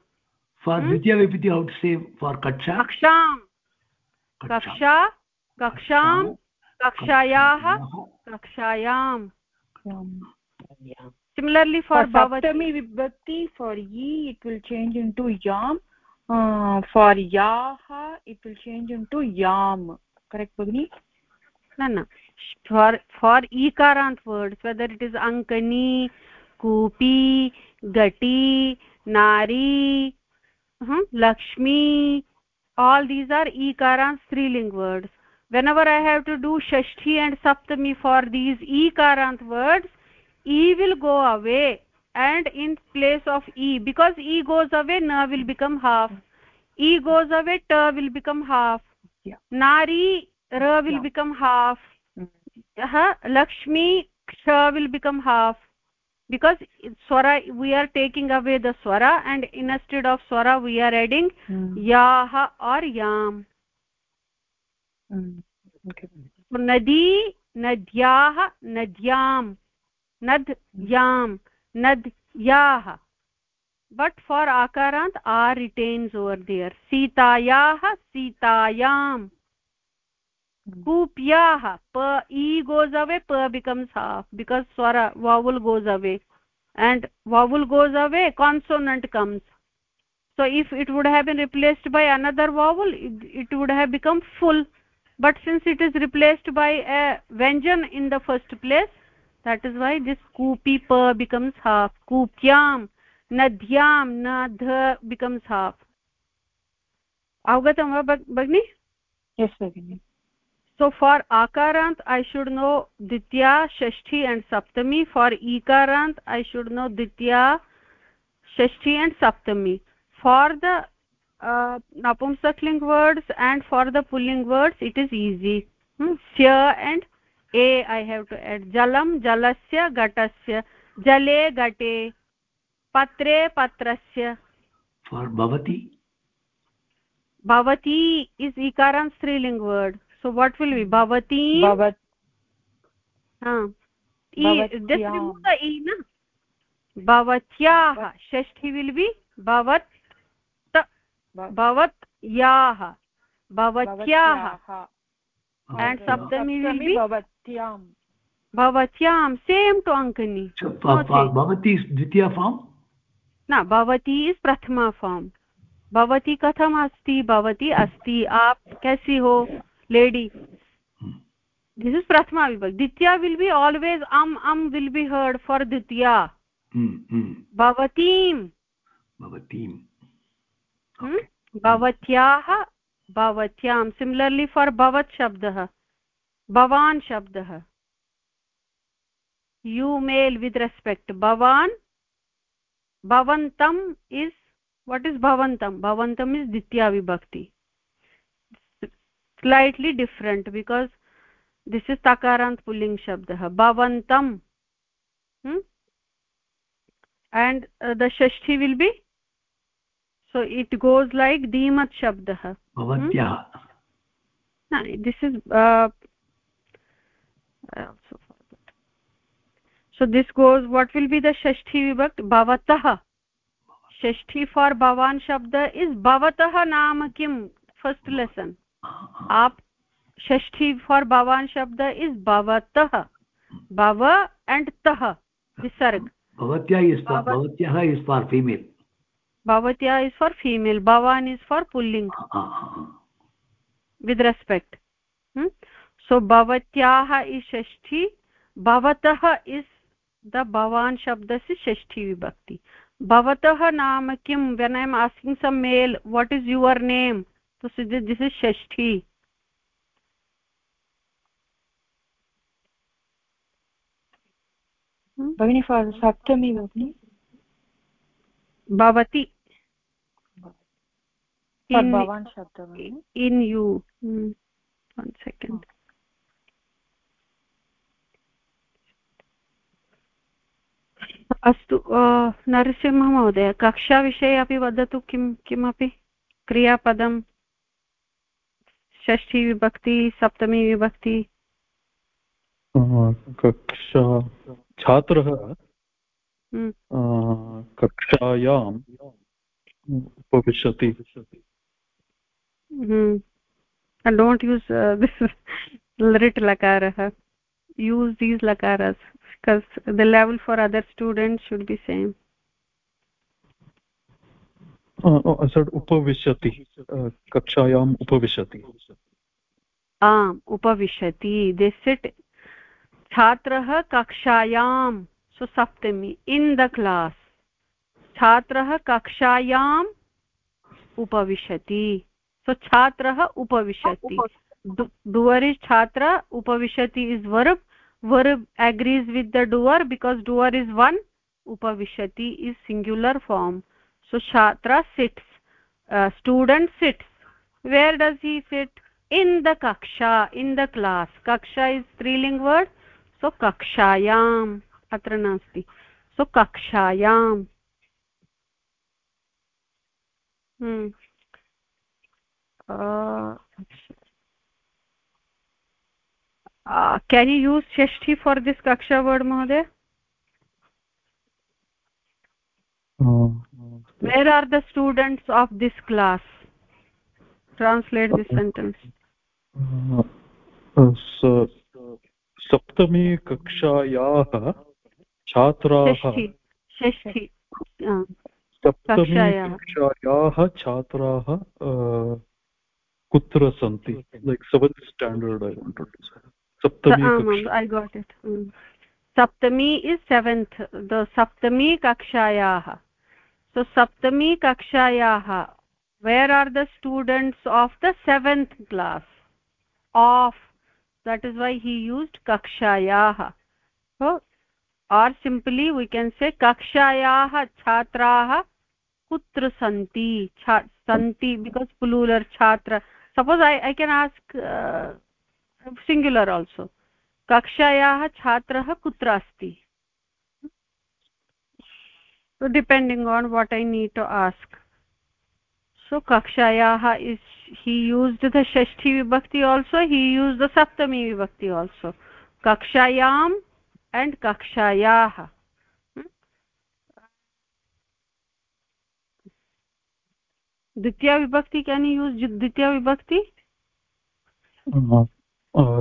for hmm? dvitiya vibhati how to say for kaksha kaksham kaksha kaksham kakshayah kakshayam similarly for, saptami vibhati for ye it will change into yam for याः it will change into याम् correct भगिनि न न for ईकारान्त् words whether it is अङ्कनी कूपी घटी नारी लक्ष्मी आल् दीस् आर् ईकारान्त् स्त्रीलिङ्ग् words whenever I have to do Shashthi and सप्तमी फार् दीस् ईकारान्त् words E will go away and in place of e because e goes away na will become half e goes away ta will become half yeah. nari ra will yeah. become half uh, lakshmi ksha will become half because swara we are taking away the swara and instead of swara we are adding mm. yah or yam mm. okay nadi nadyah nadyam nad yam yah but for akarant r retains over there sitayah sitayam kupyah pa e goes away pa becomes half because swara vowel goes away and vowel goes away consonant comes so if it would have been replaced by another vowel it, it would have become full but since it is replaced by a vyanjan in the first place that is why this kupi pa becomes half. Kupyam nadyam nadha becomes half. Avgatam va bagni? Yes bagini so for akarant i should know ditya shashti and saptami. For ikarant i should know ditya shashti and saptami. For the uh, napumsakling words and for the pulling words it is easy. Hmm? sya and a I have to add जलं जलस्य घटस्य जले घटे पत्रे पत्रस्य for भवती is इकारान् स्त्रीलिङ्ग् word so what will be भवती भवत्याः षष्ठी विल् बि भवत् भवत्याः भवत्याः and saptami will be bhavatyam bhavatyam same to ankani bhavati is dvitiya form na bhavati is prathama form भवती कथम् अस्ति भवती अस्ति आप कैसी हो lady this is prathama vibhakti ditya will be always am am will be heard for ditya mm, mm. bhavatim भवत्यां। Similarly for भवत् शब्दः, भवान् शब्दः। यू मेल् वित् रेस्पेक्ट् भवान् भवन्तम् इस् वट् इस् भवन्तं? भवन्तम् इस् द्वितीया विभक्ति। Slightly different because this is तकारान्त् पुल्लिङ्ग् शब्दः भवन्तम् and the Shashthi will be so it goes like dhimat shabdah bhavatyah hmm? no, this is uh, so this goes what will be the shashti vibhakt bhavatah shashti for bhavan shabda is bhavatah naam kim first lesson आप षष्ठी for भवान शब्द is भवतः भव and तः विसर्ग भवत्या is for भवत्याः is for female भवत्या is for female भवान इज़ फॉर पुल्लिंग विद रेस्पेक्ट सो भवत्याः इज़ षष्ठी भवतः इज़ द भवान शब्द से षष्ठी विभक्ति भवतः नाम किं when I am asking some male what is your name so this is shashti. भगिनी सप्तमी भगिनि भवति भवान् शब्दः इन् यु वन् सेकेण्ड् अस्तु नरसिंहमहोदय कक्षाविषये अपि वदतु किं किमपि? क्रियापदं षष्ठी विभक्ति सप्तमी विभक्ति? कक्षा छात्रः हम्म। कक्षायाम् उपविशति। डोण्ट् यूस् दिस् लिट् लकारः use these lakaras because the level for other students should be same. उपविशति कक्षायाम् उपविशति आम् उपविशति दे सिट् छात्रः कक्षायां सो सप्तमी इन् द क्लास् छात्रः कक्षायाम् उपविशति सो छात्रः उपविशति। डुवर् इस् छात्र उपविशति is verb verb agrees with the doer because doer is one उपविशति इस् सिङ्ग्युलर् फार्म् सो छात्र sits student sits where does he sit in the कक्षा इन् द क्लास् कक्षा इस् त्रीलिङ्ग् वर्ड् सो कक्षायाम् अत्र नास्ति. सो कक्षायाम् हम्म। Can you use षष्ठी फॉर दिस् कक्षा वर्ड महोदय where are the students of this class translate this sentence सप्तमी कक्षायाः छात्राः षष्ठी षष्ठी कक्षायाः छात्राः कुत्र सन्ति like seventh standard I want सप्तमी सप्तमी इस् सेवेन्त् द सप्तमी कक्षायाः। सो सप्तमी कक्षायाः where are the students of the seventh class of that is why he used कक्षायाः। Or simply we can say कक्षायाः छात्राः कुत्र सन्ति? सन्ति बिकास् प्लूलर् छात्रा suppose I I can ask singular also कक्षायाः छात्रः कुत्र अस्ति depending on what I need to ask so कक्षायाः इस् ही यूस्ड् द षष्ठी विभक्ति आल्सो ही यूस्ड् द सप्तमी विभक्ति आल्सो कक्षायाम् एण्ड् कक्षायाः द्वितीया विभक्ति केन् यूस् द्वितीया विभक्ति?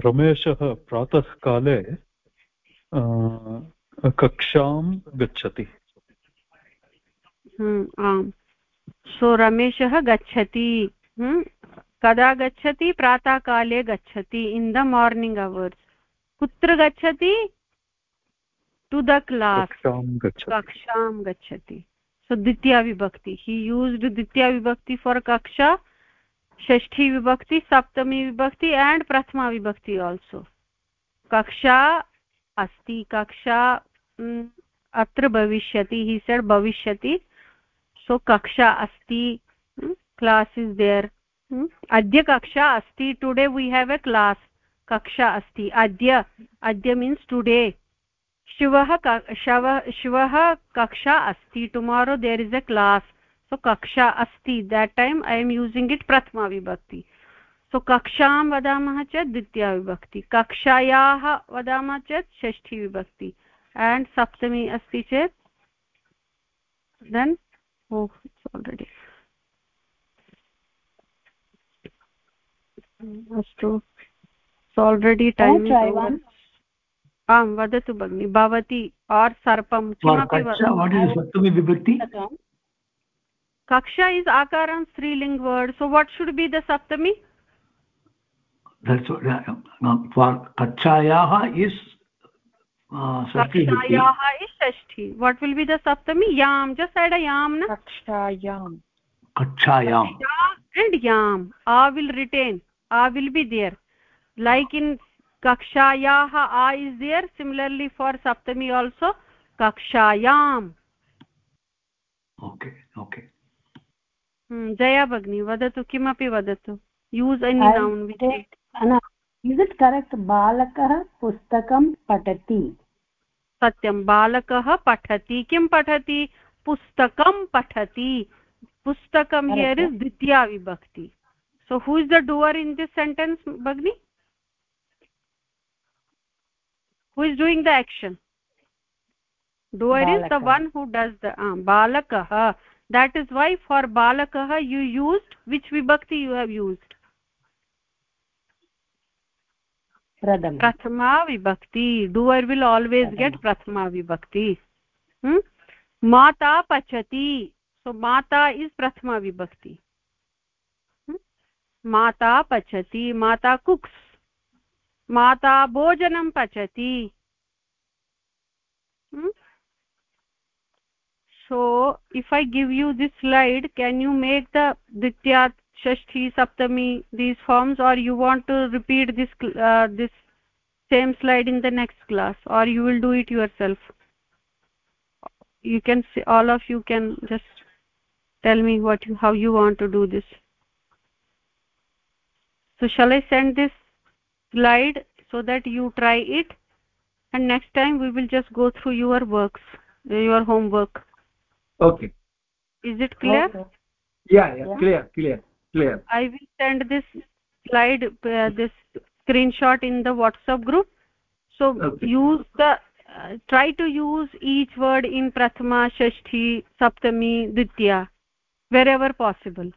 रमेशः प्रातःकाले कक्षां गच्छति। आम्। सो रमेशः गच्छति। कदा गच्छति? प्रातःकाले गच्छति इन् द मार्निङ्ग् अवर्स् कुत्र गच्छति? टु द क्लास् कक्षां गच्छति। सो द्वितीया विभक्ति हि यूस्ड् द्वितीया विभक्ति फार् कक्षा, षष्ठी विभक्ति, सप्तमी विभक्ति एण्ड् प्रथमा विभक्ति आल्सो कक्षा अस्ति, कक्षा अत्र भविष्यति हि सेड् भविष्यति। सो कक्षा अस्ति क्लास् इस् देयर् अद्य कक्षा अस्ति today we have a class कक्षा अस्ति, अद्य अद्य मीन्स् टुडे शिवः शव श्वः कक्षा अस्ति. Tomorrow there is a class so कक्षा अस्ति. That time I am using it प्रथमा विभक्ति. सो कक्षां वदामः चेत् द्वितीया विभक्ति. कक्षायाः वदामः चेत् षष्ठी विभक्ति. एण्ड् सप्तमी अस्ति चेत् देन् oh it's already. अस्तु. आल्रेडि टैम् आं वदतु भगिनि भवती आर् सर्पं किमपि विभक्ति? kaksha is akaran striling word so what should be the saptami that's what uh, for kachayah is कक्षायाः इस् षष्ठी. वट् विल् बि द सप्तमी? यां जस्ट् ऐड यां न. कक्षायां याम्. आ will retain uh will be there like in कक्षायाः आ इस् देयर् सिमिलर्लि फार् सप्तमी आल्सो कक्षायाम् जया भगिनी वदतु किमपि वदतु। Use any noun is it correct बालकः पुस्तकं पठति? सत्यं बालकः पठति। किं पठति? पुस्तकं पठति। पुस्तकं हियर् इस् द्वितीया विभक्ति। So who is the doer in this sentence भगिनि who is doing the action doer is the one who does the बालकः that is why for balakah you used which vibhakti you have used prathama vibhakti doer will always pradama. get prathama vibhakti hmm? mata pachati so mata is prathama vibhakti hmm? mata pachati mata cooks bhojanam pachati hmm? so if i give you this slide can you make the ditya shashti saptami these forms or you want to repeat this uh, this same slide in the next class or you will do it yourself? You can see all of you can just tell me what how you want to do this. So shall i send this slide so that you try it. And next time we will just go through your works your homework. Okay. Is it clear? Okay. yeah yeah clear clear clear. I will send this slide uh, this screenshot in the whatsapp group. So okay. use the uh, try to use each word in prathama shashti saptami ditya wherever possible.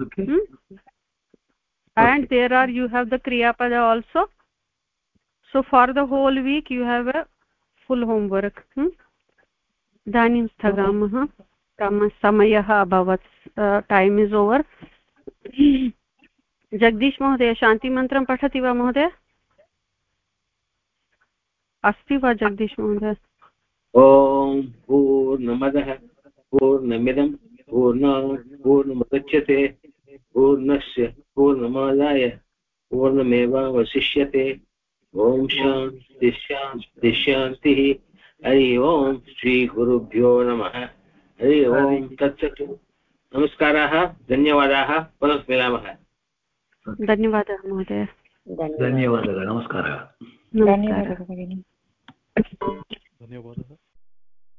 Okay. Hmm? And okay. there are you have the kriya pada also. So for the whole week you have a full homework. Hmm? इदानीं स्थगामः समयः अभवत् time is over Jagdish महोदय शान्तिमन्त्रं पठति वा महोदय अस्ति वा जगदीश महोदय ॐ पूर्णमदः पूर्णमिदं पूर्णात् पूर्णमुदच्यते पूर्णस्य पूर्णमादाय पूर्णमेवावशिष्यते। ॐ शान्ति शान्ति शान्तिः। हरि ओम् श्रीगुरुभ्यो नमः। हरि ओम् तत्सत्। नमस्काराः धन्यवादाः। पुनः मिलामः। धन्यवादः महोदय। धन्यवादः। नमस्कारः। धन्यवादः धन्यवादः।